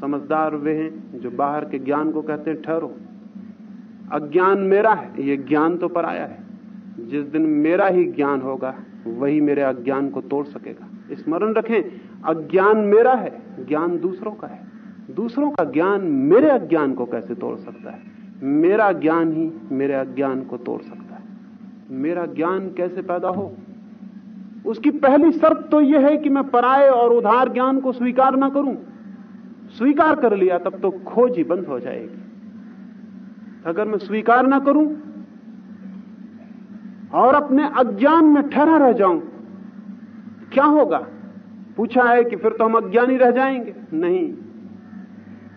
समझदार वे हैं जो बाहर के ज्ञान को कहते हैं, ठहरो। अज्ञान मेरा है, ये ज्ञान तो पर आया है। जिस दिन मेरा ही ज्ञान होगा, वही मेरे अज्ञान को तोड़ सकेगा। स्मरण रखें, अज्ञान मेरा है, ज्ञान दूसरों का है। दूसरों का ज्ञान मेरे अज्ञान को कैसे तोड़ सकता है? मेरा ज्ञान ही मेरे अज्ञान को तोड़ सकता है। मेरा ज्ञान कैसे पैदा हो? उसकी पहली शर्त तो यह है कि मैं पराए और उधार ज्ञान को स्वीकार ना करूँ। स्वीकार कर लिया, तब तो खोज ही बंद हो जाएगी। अगर मैं स्वीकार ना करूँ और अपने अज्ञान में ठहरा रह जाऊँ, क्या होगा? पूछा है कि फिर तो हम अज्ञानी रह जाएँगे? नहीं।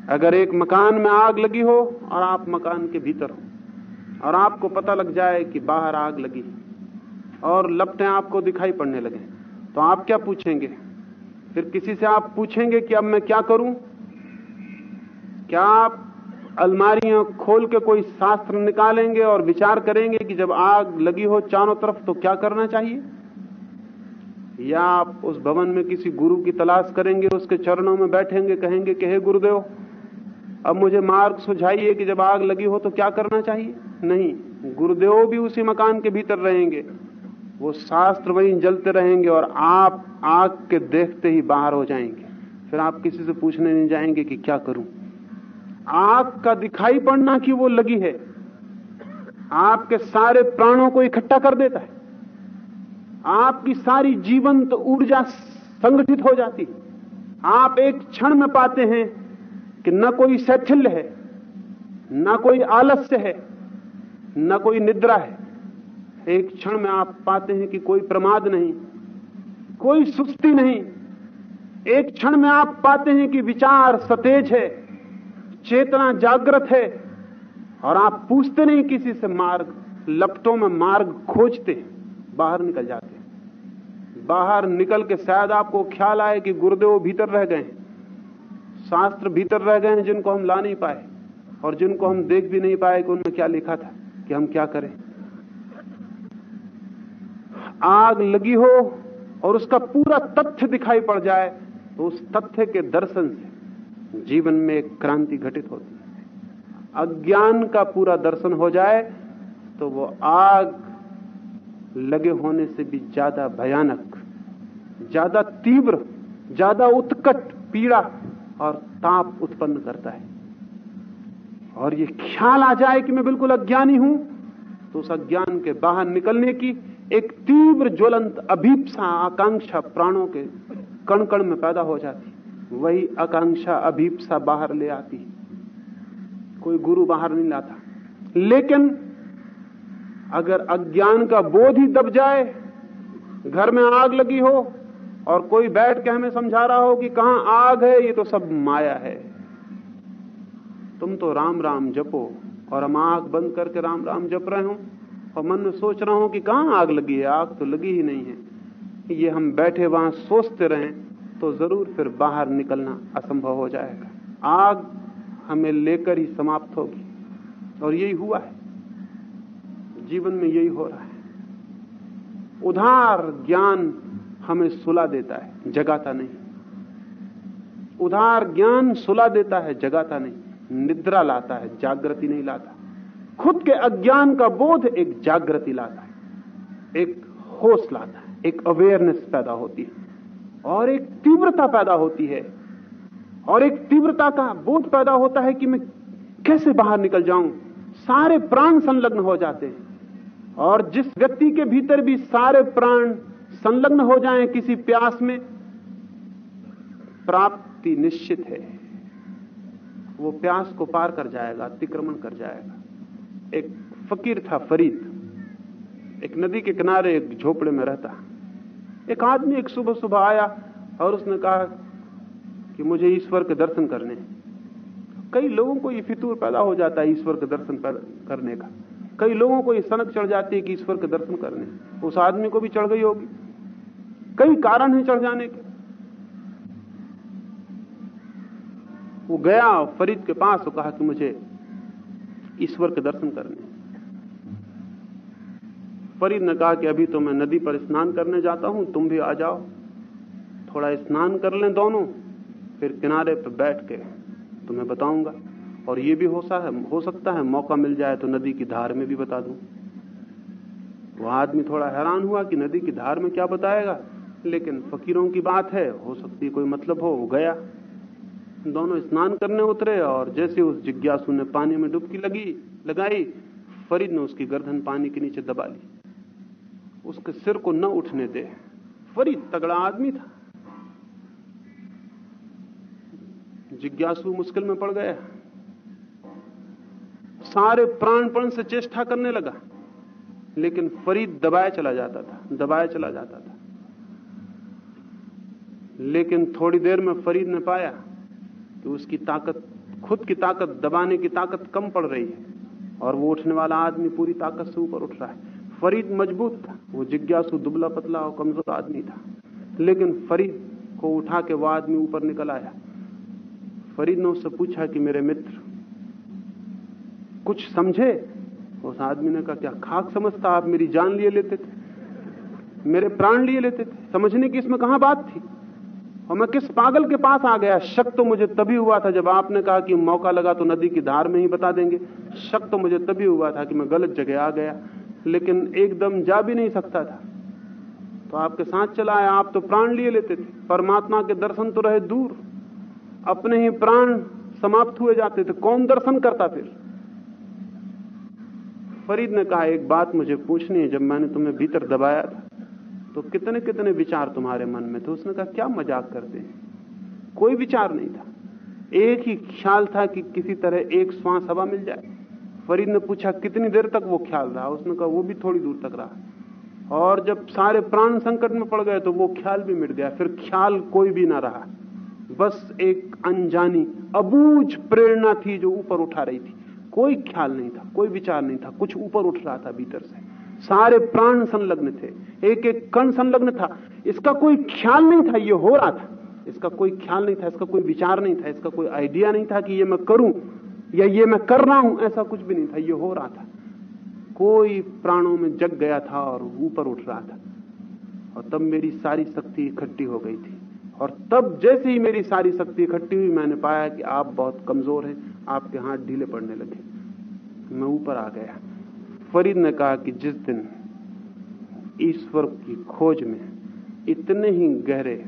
अगर एक मकान में आग लगी हो और आप मकान के भीतर हो, और आपको पता लग जाए कि बाहर आग लगी और लपटें आपको दिखाई पड़ने लगे तो आप क्या पूछेंगे? फिर किसी से आप पूछेंगे कि अब मैं क्या करूँ? क्या आप अलमारियाँ खोल के कोई शास्त्र निकालेंगे और विचार करेंगे कि जब आग लगी हो चारों तरफ़ तो क्या करना चाहिए? या आप उस भवन में किसी गुरु की तलाश करेंगे, उसके चरणों में बैठेंगे, कहेंगे कि, हे गुरुदेव, अब मुझे मार्ग सुझाइए कि जब आग लगी हो तो क्या करना चाहिए? नहीं, गुरुदेव भी उसी मकान के भीतर रहेंगे। वो शास्त्र वहीं जलते रहेंगे और आप आग के देखते ही बाहर हो जाएँगे। फिर आप किसी से पूछने नहीं जाएँगे कि क्या करूँ। आग का दिखाई पड़ना कि वो लगी है, आपके सारे प्राणों को इकट्ठा कर देता है। आपकी सारी जीवंत तो ऊर्जा संगठित हो जाती है। आप एक क्षण में पाते हैं कि न कोई शैथिल्य है, न कोई आलस्य है, न कोई निद्रा है। एक क्षण में आप पाते हैं कि कोई प्रमाद नहीं, कोई सुस्ती नहीं। एक क्षण में आप पाते हैं कि विचार सतेज है चेतना जागृत है और आप पूछते नहीं किसी से मार्ग, लपटों में मार्ग खोजते बाहर निकल जाते बाहर निकल के शायद आपको ख्याल आए कि गुरुदेव भीतर रह गए शास्त्र भीतर रह गए हैं जिनको हम ला नहीं पाए और जिनको हम देख भी नहीं पाए कि उनमें क्या लिखा था, कि हम क्या करें। आग लगी हो और उसका पूरा तथ्य दिखाई पड़ जाए तो उस तथ्य के दर्शन से जीवन में एक क्रांति घटित होती है। अज्ञान का पूरा दर्शन हो जाए तो वो आग लगे होने से भी ज़्यादा भयानक, ज़्यादा तीव्र, ज़्यादा उत्कट पीड़ा और ताप उत्पन्न करता है। और ये ख्याल आ जाए कि मैं बिल्कुल अज्ञानी हूँ तो उस अज्ञान के बाहर निकलने की एक तीव्र ज्वलंत अभीपसा आकांक्षा प्राणों के कण कण में पैदा हो जाती वही आकांक्षा अभीपसा बाहर ले आती कोई गुरु बाहर नहीं लाता। लेकिन अगर अज्ञान का बोध ही दब जाए, घर में आग लगी हो, और कोई बैठ के हमें समझा रहा हो कि कहाँ आग है, ये तो सब माया है। तुम तो राम राम जपो, और हम आग बंद करके राम राम जप रहे हो, और मन में सोच रहा हूँ कि कहाँ आग लगी है, आग तो लगी ही नहीं है। ये हम बैठे वहाँ सोचते रहें तो ज़रूर फिर बाहर निकलना असंभव हो जाएगा। आग हमें लेकर ही समाप्त होगी। और यही हुआ है। जीवन में यही हो रहा है। उधार ज्ञान हमें सुला देता है, जगाता नहीं। उधार ज्ञान सुला देता है, जगाता नहीं। निद्रा लाता है, जागृति नहीं लाता। खुद के अज्ञान का बोध एक जागृति लाता है। एक होश लाता है, एक अवेयरनेस पैदा होती है। और एक तीव्रता पैदा होती है। और एक तीव्रता का बोध पैदा होता है कि मैं कैसे बाहर निकल जाऊँ? सारे प्राण संलग्न हो जाते हैं। और जिस व्यक्ति के भीतर भी सारे प्राण संलग्न हो जाएँ किसी प्यास में, प्राप्ति निश्चित है। वो प्यास को पार कर जाएगा, अतिक्रमण कर जाएगा। एक फकीर था फरीद। एक नदी के किनारे एक झोपड़े में रहता। एक आदमी एक सुबह सुबह आया और उसने कहा कि मुझे ईश्वर के दर्शन करने कई लोगों को ये फितूर पैदा हो जाता है ईश्वर के दर्शन करने का। कई लोगों को ये सनक चढ़ जाती है कि ईश्वर के दर्शन करने उस आदमी को भी चढ़ गई होगी। कई कारण है चढ़ जाने के। वो गया फरीद के पास और कहा कि मुझे ईश्वर के दर्शन करने फरीद ने कहा कि अभी तो मैं नदी पर स्नान करने जाता हूँ, तुम भी आ जाओ। थोड़ा स्नान कर लें दोनों, फिर किनारे पर बैठ के तुम्हें बताऊँगा। और ये भी हो है, हो सकता है मौका मिल जाए तो नदी की धार में भी बता दूँ। वो आदमी थोड़ा हैरान हुआ कि नदी की धार में क्या बताएगा। लेकिन फकीरों की बात है, हो सकती कोई मतलब हो, वो गया। दोनों स्नान करने उतरे और जैसे उस जिज्ञासु ने पानी में डुबकी लगी, लगाई, फरीद ने उसकी गर्दन पानी के नीचे दबा ली। उसके सिर को न उठने दे। फरीद तगड़ा आदमी था। जिज्ञासु मुश्किल में पड़ गया। सारे प्राणपण से चेष्टा करने लगा। लेकिन फरीद दबाया चला जाता था, दबाया चला जाता था। लेकिन थोड़ी देर में फरीद ने पाया कि उसकी ताकत, खुद की ताकत, दबाने की ताकत कम पड़ रही है। और वो उठने वाला आदमी पूरी ताकत से ऊपर उठ रहा है। फरीद मज़बूत था, वो जिज्ञासु, दुबला पतला और कमज़ोर आदमी था। लेकिन फरीद को उठा के वह आदमी ऊपर निकल आया। फरीद ने उससे पूछा कि, मेरे मित्र, कुछ समझे? उस आदमी ने कहा, क्या खाक समझता? आप मेरी जान लिए लेते थे, मेरे प्राण लिए लेते थे। समझने की इसमें कहाँ बात थी? और मैं किस पागल के पास आ गया? शक तो मुझे तभी हुआ था जब आपने कहा कि मौका लगा तो नदी की धार में ही बता देंगे। शक तो मुझे तभी हुआ था कि मैं गलत जगह आ गया। लेकिन एकदम जा भी नहीं सकता था। तो आपके साथ चला आया, आप तो प्राण लिए लेते थे। परमात्मा के दर्शन तो रहे दूर। अपने ही प्राण समाप्त हुए जाते थे। कौन दर्शन करता फिर? फरीद ने कहा, एक बात मुझे पूछनी है। जब मैंने तुम्हें भीतर दबाया था तो कितने कितने विचार तुम्हारे मन में थे? उसने कहा, क्या मज़ाक करते हैं? कोई विचार नहीं था। एक ही ख्याल था कि किसी तरह एक श्वास हवा मिल जाए। फरीद ने पूछा, कितनी देर तक वो ख्याल रहा? उसने कहा, वो भी थोड़ी दूर तक रहा। और जब सारे प्राण संकट में पड़ गए तो वो ख्याल भी मिट गया। फिर ख्याल कोई भी ना रहा। बस एक अनजानी, अबूझ प्रेरणा थी जो ऊपर उठा रही थी। कोई ख्याल नहीं था, कोई विचार नहीं था। कुछ ऊपर उठ रहा था भीतर से। सारे प्राण संलग्न थे। एक एक कण संलग्न था। इसका कोई ख्याल नहीं था, ये हो रहा था। इसका कोई ख्याल नहीं था, इसका कोई विचार नहीं था, इसका कोई आइडिया नहीं था कि ये मैं करूँ। या ये मैं कर रहा हूँ, ऐसा कुछ भी नहीं था, ये हो रहा था। कोई प्राणों में जग गया था और ऊपर उठ रहा था। और तब मेरी सारी शक्ति इकट्ठी हो गई थी। और तब जैसे ही मेरी सारी शक्ति इकट्ठी हुई, मैंने पाया कि आप बहुत कमज़ोर हैं, आपके हाथ ढीले पड़ने लगे। मैं ऊपर आ गया। फरीद ने कहा कि जिस दिन ईश्वर की खोज में इतने ही गहरे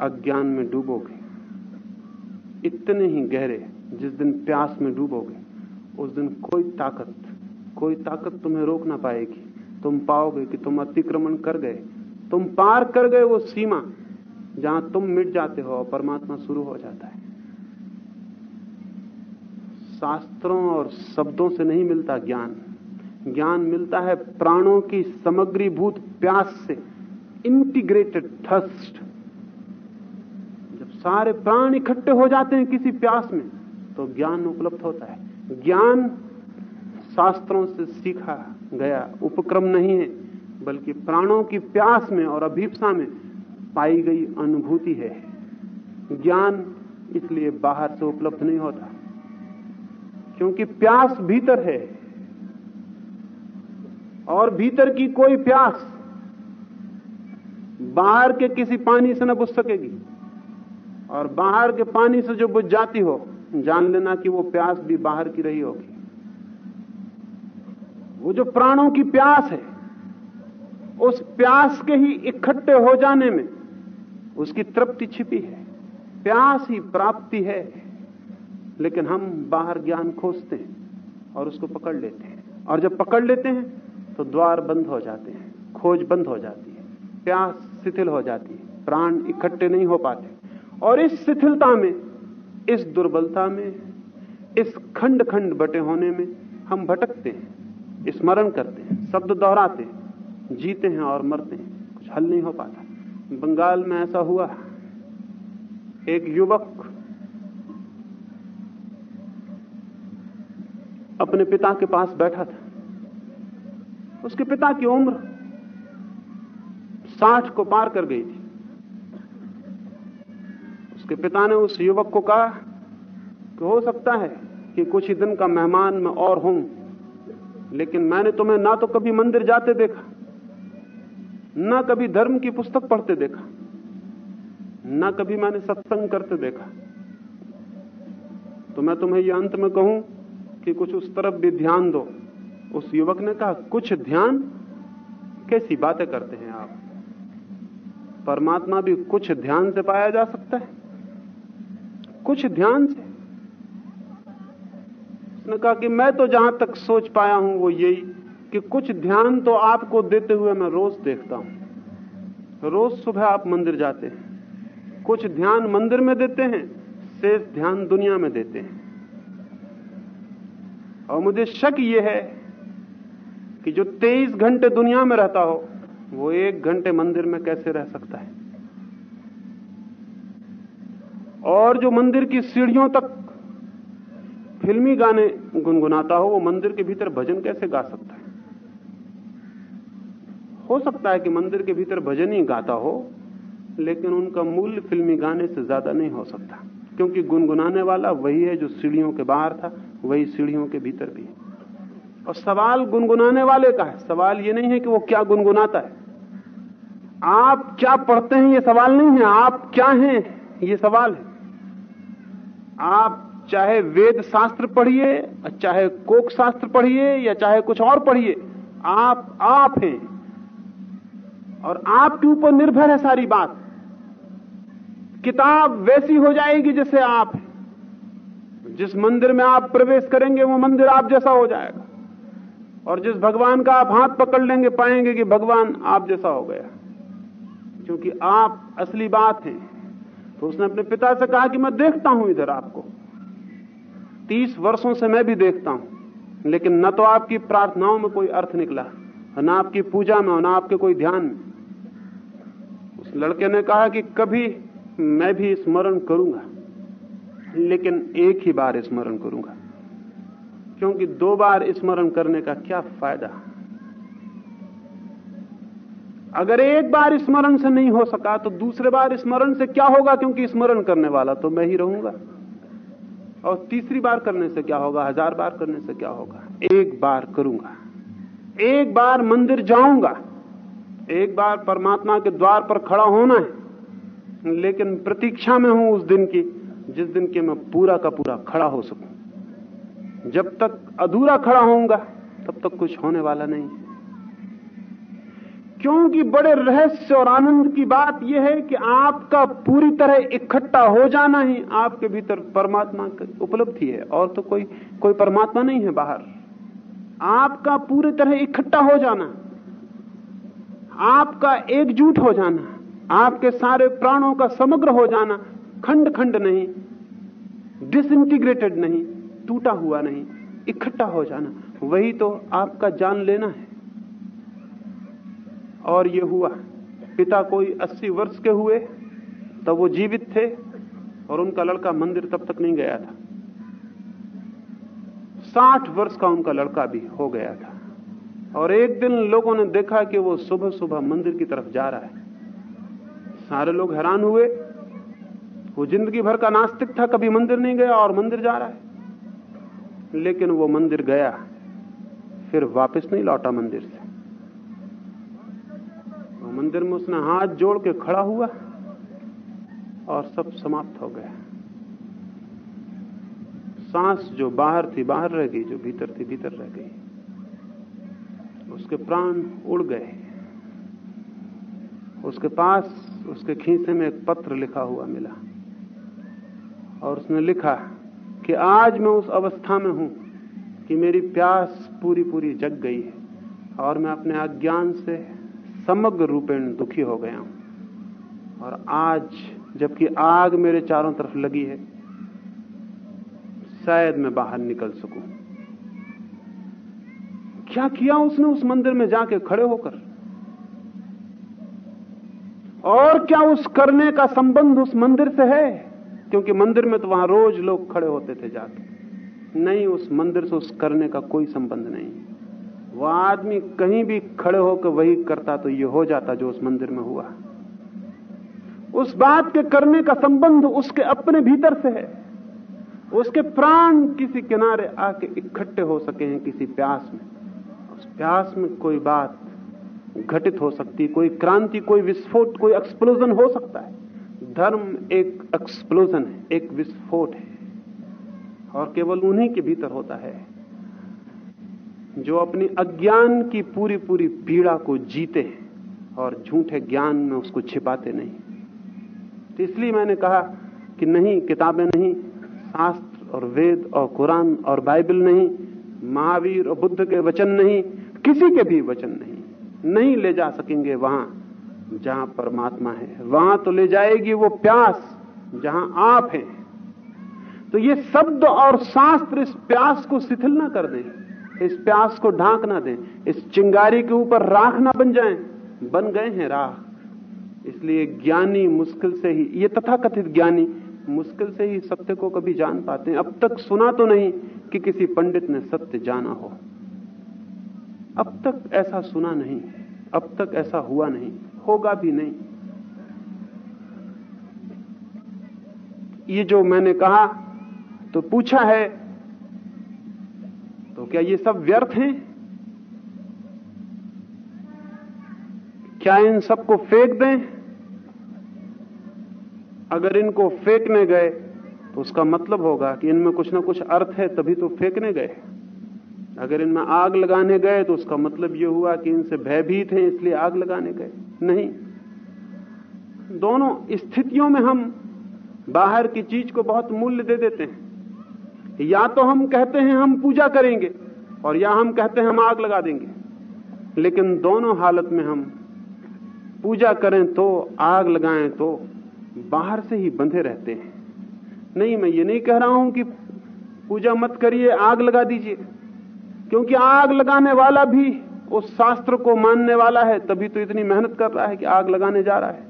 अज्ञान में डूबोगे, इतने ही गहरे जिस दिन प्यास में डूबोगे, उस दिन कोई ताकत कोई ताकत तुम्हें रोक ना पाएगी। तुम पाओगे कि तुम अतिक्रमण कर गए। तुम पार कर गए वो सीमा, जहाँ तुम मिट जाते हो और परमात्मा शुरू हो जाता है। शास्त्रों और शब्दों से नहीं मिलता ज्ञान। ज्ञान मिलता है प्राणों की समग्रीभूत प्यास से। इंटीग्रेटेड थर्स्ट जब सारे प्राण इकट्ठे हो जाते हैं किसी प्यास में तो ज्ञान उपलब्ध होता है। ज्ञान शास्त्रों से सीखा गया। उपक्रम नहीं है, बल्कि प्राणों की प्यास में और अभीपसा में पाई गई अनुभूति है। ज्ञान इसलिए बाहर से उपलब्ध नहीं होता, क्योंकि प्यास भीतर है और भीतर की कोई प्यास बाहर के किसी पानी से न बुझ सकेगी। और बाहर के पानी से जो बुझ जाती हो जान लेना कि वो प्यास भी बाहर की रही होगी। वो जो प्राणों की प्यास है, उस प्यास के ही इकट्ठे हो जाने में उसकी तृप्ति छिपी है, प्यास ही प्राप्ति है, लेकिन हम बाहर ज्ञान खोजते हैं और उसको पकड़ लेते हैं। और जब पकड़ लेते हैं तो द्वार बंद हो जाते हैं, खोज बंद हो जाती है, प्यास शिथिल हो जाती है, प्राण इकट्ठे नहीं हो पाते। और इस शिथिलता में इस दुर्बलता में, इस खंड खंड बटे होने में हम भटकते हैं, स्मरण करते हैं, शब्द दोहराते हैं, जीते हैं और मरते हैं, कुछ हल नहीं हो पाता। बंगाल में ऐसा हुआ। एक युवक अपने पिता के पास बैठा था। उसके पिता की उम्र साठ को पार कर गई थी। उसके पिता ने उस युवक को कहा कि हो सकता है कि कुछ ही दिन का मेहमान मैं और हूँ, लेकिन मैंने तुम्हें ना तो कभी मंदिर जाते देखा, ना कभी धर्म की पुस्तक पढ़ते देखा, ना कभी मैंने सत्संग करते देखा। तो मैं तुम्हें यह अंत में कहूँ कि कुछ उस तरफ़ भी ध्यान दो। उस युवक ने कहा, कुछ ध्यान? कैसी बातें करते हैं आप? परमात्मा भी कुछ ध्यान से पाया जा सकता है? कुछ ध्यान से। उसने कहा कि मैं तो जहाँ तक सोच पाया हूँ वो यही कि कुछ ध्यान तो आपको देते हुए मैं रोज देखता हूँ। रोज सुबह आप मंदिर जाते हैं। कुछ ध्यान मंदिर में देते हैं, शेष ध्यान दुनिया में देते हैं। और मुझे शक यह है कि जो 23 घंटे दुनिया में रहता हो, वो एक घंटे मंदिर में कैसे रह सकता है? और जो मंदिर की सीढ़ियों तक फिल्मी गाने गुनगुनाता हो, वो मंदिर के भीतर भजन कैसे गा सकता है? हो सकता है कि मंदिर के भीतर भजन ही गाता हो, लेकिन उनका मूल्य फिल्मी गाने से ज़्यादा नहीं हो सकता, क्योंकि गुनगुनाने वाला वही है जो सीढ़ियों के बाहर था, वही सीढ़ियों के भीतर भी है। और सवाल गुनगुनाने वाले का है। सवाल ये नहीं है कि वो क्या गुनगुनाता है। आप क्या पढ़ते हैं, ये सवाल नहीं है। आप क्या हैं, ये सवाल है। आप चाहे वेद शास्त्र पढ़िए, चाहे कोक शास्त्र पढ़िए, या चाहे कुछ और पढ़िए, आप आप हैं। और आपके ऊपर निर्भर है सारी बात। किताब वैसी हो जाएगी जैसे आप जिस मंदिर में आप प्रवेश करेंगे, वो मंदिर आप जैसा हो जाएगा। और जिस भगवान का आप हाथ पकड़ लेंगे, पाएँगे कि भगवान आप जैसा हो गया। क्योंकि आप असली बात हैं। तो उसने अपने पिता से कहा कि मैं देखता हूँ इधर आपको। तीस वर्षों से मैं भी देखता हूँ, लेकिन न तो आपकी प्रार्थनाओं में कोई अर्थ निकला न आपकी पूजा में, और न आपके कोई ध्यान में। उस लड़के ने कहा कि कभी मैं भी स्मरण करूँगा, लेकिन एक ही बार स्मरण करूँगा, क्योंकि दो बार स्मरण करने का क्या फ़ायदा? अगर एक बार स्मरण से नहीं हो सका तो दूसरे बार स्मरण से क्या होगा? क्योंकि स्मरण करने वाला तो मैं ही रहूँगा। और तीसरी बार करने से क्या होगा? हज़ार बार करने से क्या होगा? एक बार करूँगा। एक बार मंदिर जाऊँगा। एक बार परमात्मा के द्वार पर खड़ा होना है। लेकिन प्रतीक्षा में हूँ उस दिन की, जिस दिन के मैं पूरा का पूरा खड़ा हो सकूँ। जब तक अधूरा खड़ा होऊँगा, तब तक कुछ होने वाला नहीं। क्योंकि बड़े रहस्य और आनंद की बात यह है कि आपका पूरी तरह इकट्ठा हो जाना ही आपके भीतर परमात्मा की उपलब्धि है, और तो कोई कोई परमात्मा नहीं है बाहर। आपका पूरी तरह इकट्ठा हो जाना, आपका एकजुट हो जाना, आपके सारे प्राणों का समग्र हो जाना खंड खंड नहीं डिसइंटीग्रेटेड नहीं, टूटा हुआ नहीं, इकट्ठा हो जाना। वही तो आपका जान लेना है। और ये हुआ। पिता कोई 80 वर्ष के हुए, तब वो जीवित थे और उनका लड़का मंदिर तब तक नहीं गया था। 60 वर्ष का उनका लड़का भी हो गया था। और एक दिन लोगों ने देखा कि वो सुबह सुबह मंदिर की तरफ़ जा रहा है। सारे लोग हैरान हुए। वो ज़िंदगी भर का नास्तिक था, कभी मंदिर नहीं गया और मंदिर जा रहा है। लेकिन वो मंदिर गया, फिर वापस नहीं लौटा मंदिर से। मंदिर में उसने हाथ जोड़ के खड़ा हुआ और सब समाप्त हो गया। सांस जो बाहर थी, बाहर रह गई, जो भीतर थी, भीतर रह गई। उसके प्राण उड़ गए। उसके पास, उसके खीसे में एक पत्र लिखा हुआ मिला और उसने लिखा कि आज मैं उस अवस्था में हूँ कि मेरी प्यास पूरी पूरी जग गई है और मैं अपने अज्ञान से समग्र रूपेण दुखी हो गया हूँ। और आज, जबकि आग मेरे चारों तरफ़ लगी है, शायद मैं बाहर निकल सकूँ। क्या किया उसने उस मंदिर में जाके खड़े होकर? और क्या उस करने का संबंध उस मंदिर से है? क्योंकि मंदिर में तो वहाँ रोज लोग खड़े होते थे जाके। नहीं, उस मंदिर से उस करने का कोई संबंध नहीं। वह आदमी कहीं भी खड़े होकर वही करता तो ये हो जाता जो उस मंदिर में हुआ। उस बात के करने का संबंध उसके अपने भीतर से है। उसके प्राण किसी किनारे आके इकट्ठे हो सके हैं किसी प्यास में। उस प्यास में कोई बात घटित हो सकती, कोई क्रांति, कोई विस्फोट, कोई एक्सप्लोजन हो सकता है। धर्म एक एक्सप्लोजन है, एक विस्फोट है। और केवल उन्हीं के भीतर होता है। जो अपनी अज्ञान की पूरी पूरी पीड़ा को जीते हैं और झूठे ज्ञान में उसको छिपाते नहीं। तो इसलिए मैंने कहा कि नहीं, किताबें नहीं, शास्त्र और वेद और कुरान और बाइबल नहीं, महावीर और बुद्ध के वचन नहीं, किसी के भी वचन नहीं। नहीं ले जा सकेंगे वहाँ जहाँ परमात्मा है। वहाँ तो ले जाएगी वो प्यास जहाँ आप हैं। तो ये शब्द और शास्त्र इस प्यास को शिथिल ना कर दें। इस प्यास को ढांक ना दें, इस चिंगारी के ऊपर राख ना बन जाएँ। बन गए हैं राख। इसलिए ज्ञानी मुश्किल से ही, ये तथाकथित ज्ञानी मुश्किल से ही सत्य को कभी जान पाते हैं। अब तक सुना तो नहीं कि किसी पंडित ने सत्य जाना हो। अब तक ऐसा सुना नहीं, अब तक ऐसा हुआ नहीं, होगा भी नहीं। ये जो मैंने कहा तो पूछा है तो क्या ये सब व्यर्थ हैं? क्या इन सबको फेंक दें? अगर इनको फेंकने गए तो उसका मतलब होगा कि इनमें कुछ ना कुछ अर्थ है, तभी तो फेंकने गए। अगर इनमें आग लगाने गए तो उसका मतलब यह हुआ कि इनसे भयभीत हैं, इसलिए आग लगाने गए। नहीं। दोनों स्थितियों में हम बाहर की चीज़ को बहुत मूल्य दे देते हैं। या तो हम कहते हैं हम पूजा करेंगे और या हम कहते हैं हम आग लगा देंगे। लेकिन दोनों हालत में हम पूजा करें तो आग लगाएँ तो बाहर से ही बंधे रहते हैं। नहीं, मैं ये नहीं कह रहा हूँ कि पूजा मत करिए, आग लगा दीजिए। क्योंकि आग लगाने वाला भी उस शास्त्र को मानने वाला है, तभी तो इतनी मेहनत कर रहा है कि आग लगाने जा रहा है।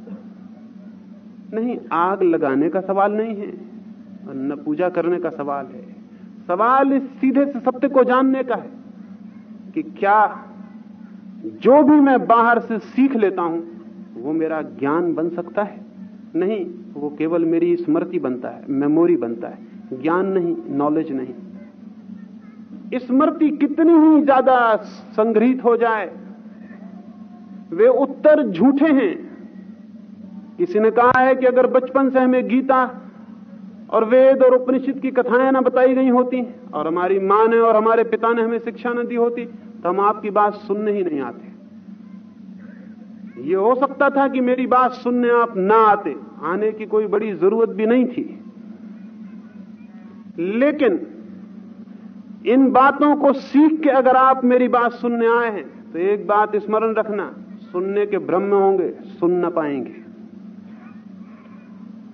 नहीं, आग लगाने का सवाल नहीं है न पूजा करने का सवाल है। सवाल इस सीधे से सत्य को जानने का है कि क्या जो भी मैं बाहर से सीख लेता हूँ, वो मेरा ज्ञान बन सकता है? नहीं, वो केवल मेरी स्मृति बनता है, मेमोरी बनता है। ज्ञान नहीं नॉलेज नहीं। स्मृति कितनी ही ज़्यादा संग्रहित हो जाए, वे उत्तर झूठे हैं। किसी ने कहा है कि अगर बचपन से हमें गीता और वेद और उपनिषद की कथाएँ ना बताई गई होती, और हमारी माँ ने और हमारे पिता ने हमें शिक्षा न दी होती तो हम आपकी बात सुनने ही नहीं आते। ये हो सकता था कि मेरी बात सुनने आप ना आते, आने की कोई बड़ी ज़रूरत भी नहीं थी। लेकिन इन बातों को सीख के अगर आप मेरी बात सुनने आए हैं तो एक बात स्मरण रखना, सुनने के भ्रम में होंगे, सुन न पाएँगे।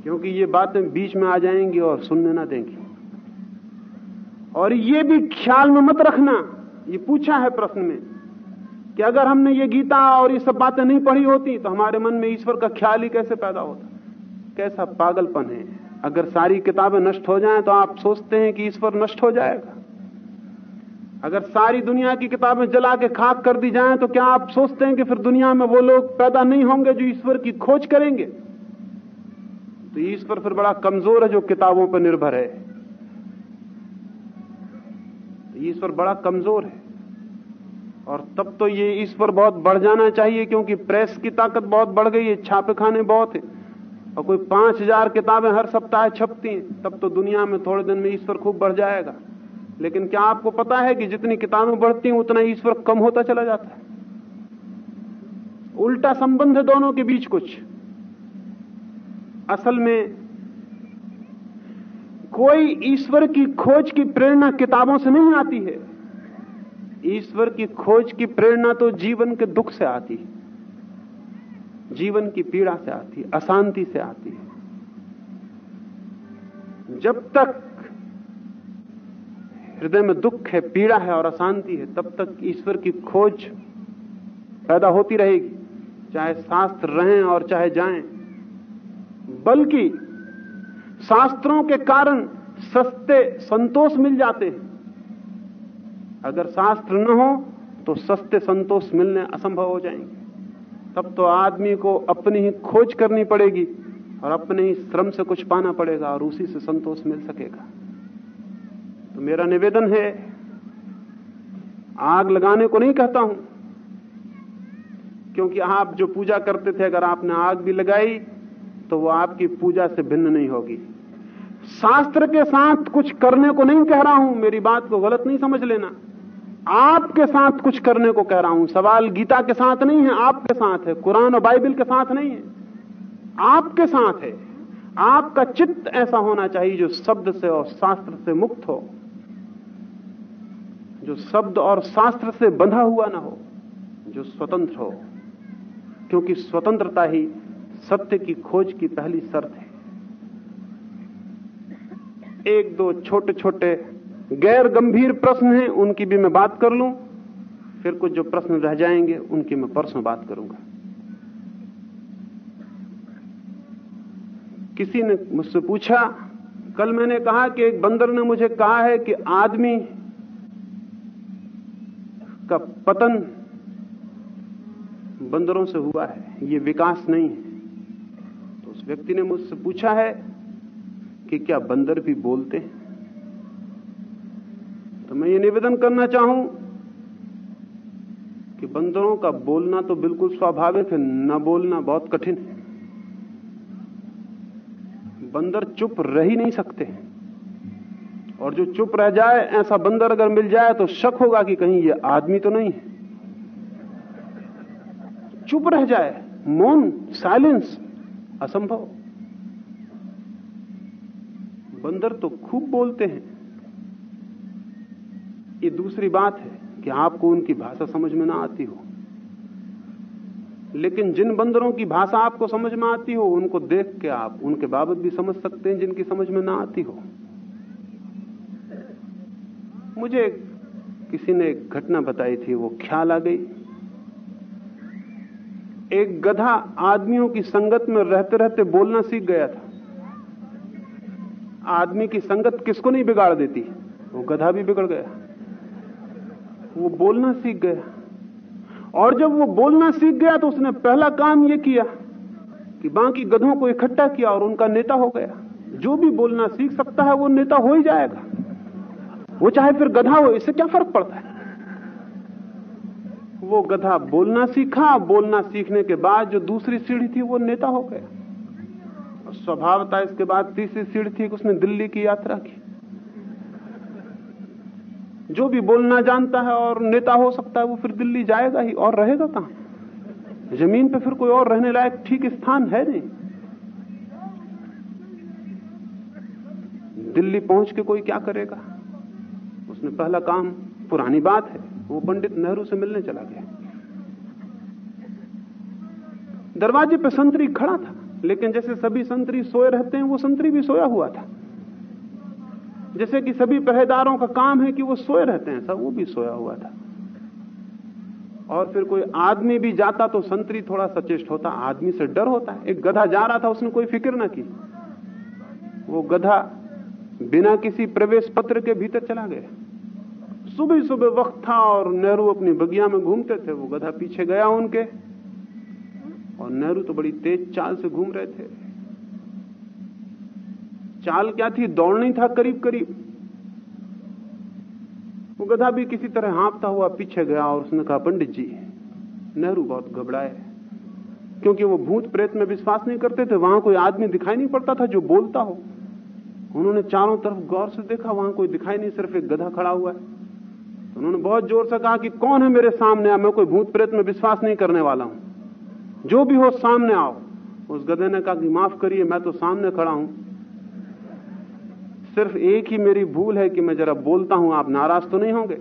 क्योंकि ये बातें बीच में आ जाएँगी और सुनने ना देंगी। और ये भी ख्याल में मत रखना। ये पूछा है प्रश्न में कि अगर हमने ये गीता और ये सब बातें नहीं पढ़ी होती तो हमारे मन में ईश्वर का ख्याल ही कैसे पैदा होता? कैसा पागलपन है। अगर सारी किताबें नष्ट हो जाएँ तो आप सोचते हैं कि ईश्वर नष्ट हो जाएगा। अगर सारी दुनिया की किताबें जला के खाक कर दी जाएँ तो क्या आप सोचते हैं कि फिर दुनिया में वो लोग पैदा नहीं होंगे जो ईश्वर की खोज करेंगे? तो ईश्वर फिर बड़ा कमज़ोर है जो किताबों पर निर्भर है। ईश्वर बड़ा कमज़ोर है। और तब तो ये ईश्वर बहुत बढ़ जाना चाहिए, क्योंकि प्रेस की ताकत बहुत बढ़ गई है छापे खाने बहुत है। और कोई पाँच हज़ार किताबें हर सप्ताह छपती हैं, तब तो दुनिया में थोड़े दिन में ईश्वर खूब बढ़ जाएगा। लेकिन क्या आपको पता है कि जितनी किताबें बढ़ती हैं, उतना ईश्वर कम होता चला जाता है? उल्टा संबंध है दोनों के बीच कुछ। असल में कोई ईश्वर की खोज की प्रेरणा किताबों से नहीं आती है। ईश्वर की खोज की प्रेरणा तो जीवन के दुख से आती है। जीवन की पीड़ा से आती है, अशांति से आती है। जब तक हृदय में दुख है, पीड़ा है और अशांति है, तब तक ईश्वर की खोज पैदा होती रहेगी। चाहे शास्त्र रहें और चाहे जाएँ बल्कि शास्त्रों के कारण सस्ते संतोष मिल जाते हैं। अगर शास्त्र न हो तो सस्ते संतोष मिलने असंभव हो जाएँगे। तब तो आदमी को अपनी ही खोज करनी पड़ेगी और अपने ही श्रम से कुछ पाना पड़ेगा और उसी से संतोष मिल सकेगा। तो मेरा निवेदन है, आग लगाने को नहीं कहता हूँ, क्योंकि आप जो पूजा करते थे, अगर आपने आग भी लगाई तो वो आपकी पूजा से भिन्न नहीं होगी। शास्त्र के साथ कुछ करने को नहीं कह रहा हूँ, मेरी बात को गलत नहीं समझ लेना। आपके साथ कुछ करने को कह रहा हूँ, सवाल गीता के साथ नहीं है, आपके साथ है, कुरान और बाइबल के साथ नहीं है। आपके साथ है। आपका चित्त ऐसा होना चाहिए जो शब्द से और शास्त्र से मुक्त हो। जो शब्द और शास्त्र से बंधा हुआ ना हो, जो स्वतंत्र हो। क्योंकि स्वतंत्रता ही सत्य की खोज की पहली शर्त है। एक दो छोटे छोटे गैर गंभीर प्रश्न हैं, उनकी भी मैं बात कर लूँ। फिर कुछ जो प्रश्न रह जाएँगे, उनकी मैं परसों बात करूँगा। किसी ने मुझसे पूछा, कल मैंने कहा कि एक बंदर ने मुझे कहा है कि आदमी का पतन बंदरों से हुआ है, ये विकास नहीं है। व्यक्ति ने मुझसे पूछा है कि क्या बंदर भी बोलते हैं? तो मैं ये निवेदन करना चाहूँ कि बंदरों का बोलना तो बिल्कुल स्वाभाविक है, न बोलना बहुत कठिन है। बंदर चुप रह ही नहीं सकते। और जो चुप रह जाए, ऐसा बंदर अगर मिल जाए तो शक होगा कि कहीं ये आदमी तो नहीं है। चुप रह जाए, मौन, साइलेंस असंभव। बंदर तो खूब बोलते हैं। ये दूसरी बात है कि आपको उनकी भाषा समझ में ना आती हो। लेकिन जिन बंदरों की भाषा आपको समझ में आती हो, उनको देख के आप उनके बाबत भी समझ सकते हैं, जिनकी समझ में ना आती हो। मुझे किसी ने एक घटना बताई थी, वो ख्याल आ गई। एक गधा आदमियों की संगत में रहते रहते बोलना सीख गया था। आदमी की संगत किसको नहीं बिगाड़ देती? वो गधा भी बिगड़ गया। वो बोलना सीख गया। और जब वो बोलना सीख गया तो उसने पहला काम ये किया कि बाकी गधों को इकट्ठा किया और उनका नेता हो गया। जो भी बोलना सीख सकता है वो नेता हो ही जाएगा। वो चाहे फिर गधा हो, इससे क्या फ़र्क पड़ता है? वो गधा बोलना सीखा, बोलना सीखने के बाद जो दूसरी सीढ़ी थी वो नेता हो गया। स्वभावता इसके बाद तीसरी सीढ़ी थी उसने दिल्ली की यात्रा की। जो भी बोलना जानता है और नेता हो सकता है वो फिर दिल्ली जाएगा ही और रहेगा कहाँ? ज़मीन पे फिर कोई और रहने लायक ठीक स्थान है नहीं। दिल्ली पहुँच के कोई क्या करेगा? उसने पहला काम पुरानी बात है। वो पंडित नेहरू से मिलने चला गया। दरवाजे पे संतरी खड़ा था, लेकिन जैसे सभी संतरी सोए रहते हैं, वो संतरी भी सोया हुआ था। जैसे कि सभी पहरेदारों का काम है कि वो सोए रहते हैं, सब वो भी सोया हुआ था। और फिर कोई आदमी भी जाता तो संतरी थोड़ा सचेष्ट होता, आदमी से डर होता है। एक गधा जा रहा था, उसने कोई फ़िक्र ना की। वो गधा बिना किसी प्रवेश पत्र के भीतर चला गया। सुबह सुबह वक्त था और नेहरू अपनी बगिया में घूमते थे, वो गधा पीछे गया उनके। और नेहरू तो बड़ी तेज चाल से घूम रहे थे। चाल क्या थी? दौड़नी था करीब करीब वो गधा भी किसी तरह हाँपता हुआ पीछे गया और उसने कहा, पंडित जी, नेहरू बहुत घबराए। क्योंकि वो भूत प्रेत में विश्वास नहीं करते थे, वहाँ कोई आदमी दिखाई नहीं पड़ता था जो बोलता हो। उन्होंने चारों तरफ़ गौर से देखा, वहाँ कोई दिखाई नहीं, सिर्फ़ एक गधा खड़ा हुआ है। उन्होंने बहुत ज़ोर से कहा कि कौन है मेरे सामने? आ मैं कोई भूत प्रेत में विश्वास नहीं करने वाला हूँ। जो भी हो, सामने आओ। उस गधे ने कहा कि माफ़ करिए, मैं तो सामने खड़ा हूँ। सिर्फ़ एक ही मेरी भूल है कि मैं जरा बोलता हूँ, आप नाराज़ तो नहीं होंगे?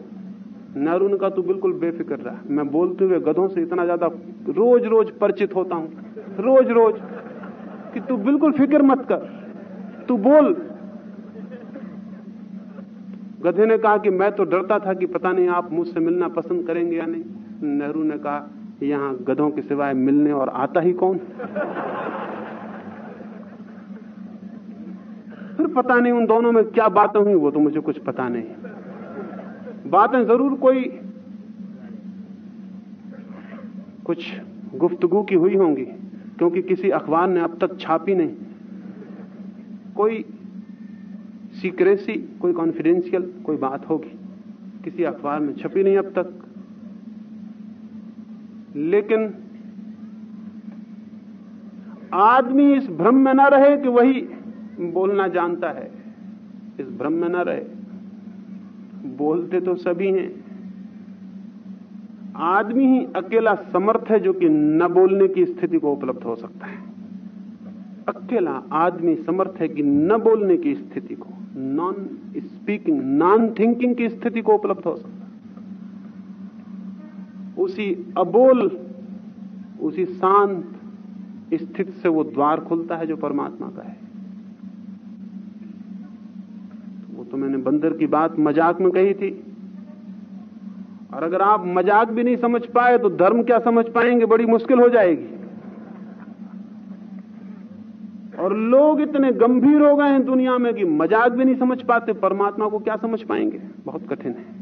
नेहरू ने कहा तू बिल्कुल बेफिक्र रहा। मैं बोलते हुए गधों से इतना ज़्यादा रोज रोज परिचित होता हूँ। रोज रोज कि तू बिल्कुल फ़िक्र मत कर। तू बोल गधे ने कहा कि मैं तो डरता था कि पता नहीं आप मुझसे मिलना पसंद करेंगे या नहीं। नेहरू ने कहा, यहाँ गधों के सिवाय मिलने और आता ही कौन? फिर पता नहीं उन दोनों में क्या बातें हुई, वो तो मुझे कुछ पता नहीं। बातें ज़रूर कोई कुछ गुफ्तगु की हुई होंगी, क्योंकि किसी अखबार ने अब तक छापी नहीं। कोई सीक्रेसी कोई कॉन्फिडेंशियल कोई बात होगी। किसी अखबार में छपी नहीं अब तक। लेकिन आदमी इस भ्रम में ना रहे कि वही बोलना जानता है। इस भ्रम में न रहे। बोलते तो सभी हैं। आदमी ही अकेला समर्थ है जो कि न बोलने की स्थिति को उपलब्ध हो सकता है। अकेला आदमी समर्थ है कि न बोलने की स्थिति को। नॉन स्पीकिंग नॉन थिंकिंग की स्थिति को उपलब्ध हो सकता उसी अबोल, उसी शांत स्थिति से वो द्वार खुलता है जो परमात्मा का है। वो तो मैंने बंदर की बात मज़ाक में कही थी। और अगर आप मज़ाक भी नहीं समझ पाए तो धर्म क्या समझ पाएँगे? बड़ी मुश्किल हो जाएगी। और लोग इतने गंभीर हो गए हैं दुनिया में कि मज़ाक भी नहीं समझ पाते, परमात्मा को क्या समझ पाएँगे? बहुत कठिन है।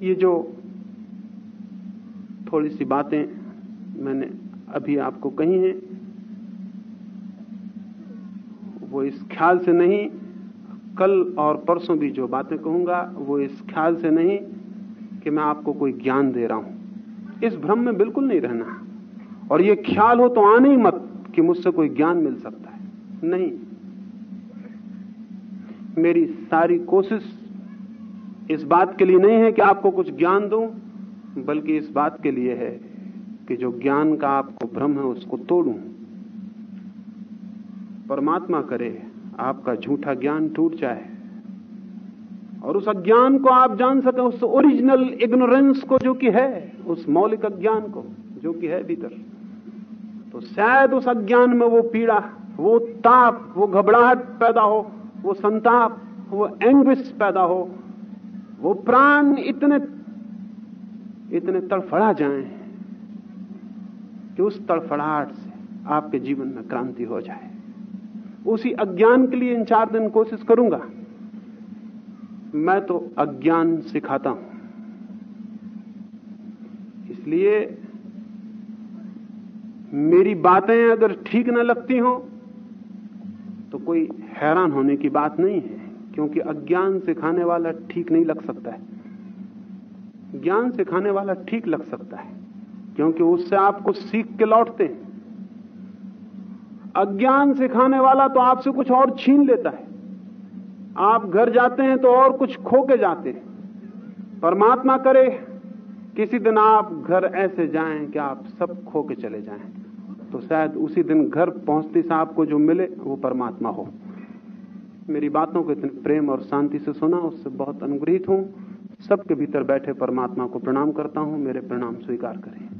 ये जो थोड़ी सी बातें मैंने अभी आपको कही हैं, वो इस ख्याल से नहीं, कल और परसों भी जो बातें कहूँगा, वो इस ख्याल से नहीं कि मैं आपको कोई ज्ञान दे रहा हूँ। इस भ्रम में बिल्कुल नहीं रहना और ये ख्याल हो तो आने ही मत कि मुझसे कोई ज्ञान मिल सकता है। नहीं। मेरी सारी कोशिश इस बात के लिए नहीं है कि आपको कुछ ज्ञान दूँ, बल्कि इस बात के लिए है कि जो ज्ञान का आपको भ्रम है उसको तोड़ूं। परमात्मा करे, आपका झूठा ज्ञान टूट जाए। और उस अज्ञान को आप जान सकें, उस ओरिजिनल इग्नोरेंस को जो कि है, उस मौलिक अज्ञान को जो कि है भीतर। तो शायद उस अज्ञान में वो पीड़ा, वो ताप, वो घबराहट पैदा हो, वो संताप, वो एंग्विश पैदा हो, वो प्राण इतने इतने तड़फड़ा जाएँ कि उस तड़फड़ाहट से आपके जीवन में क्रांति हो जाए। उसी अज्ञान के लिए इन चार दिन कोशिश करूँगा। मैं तो अज्ञान सिखाता हूँ। इसलिए मेरी बातें अगर ठीक न लगती हो तो कोई हैरान होने की बात नहीं है, क्योंकि अज्ञान सिखाने वाला ठीक नहीं लग सकता है। ज्ञान सिखाने वाला ठीक लग सकता है, क्योंकि उससे आप कुछ सीख के लौटते हैं। अज्ञान सिखाने वाला तो आपसे कुछ और छीन लेता है। आप घर जाते हैं तो और कुछ खो के जाते हैं। परमात्मा करे, किसी दिन आप घर ऐसे जाएँ कि आप सब खो के चले जाएँ। तो शायद उसी दिन घर पहुँचते से आपको जो मिले, वो परमात्मा हो। मेरी बातों को इतने प्रेम और शांति से सुना, उससे बहुत अनुग्रहित हूँ। सबके भीतर बैठे परमात्मा को प्रणाम करता हूँ। मेरे प्रणाम स्वीकार करें।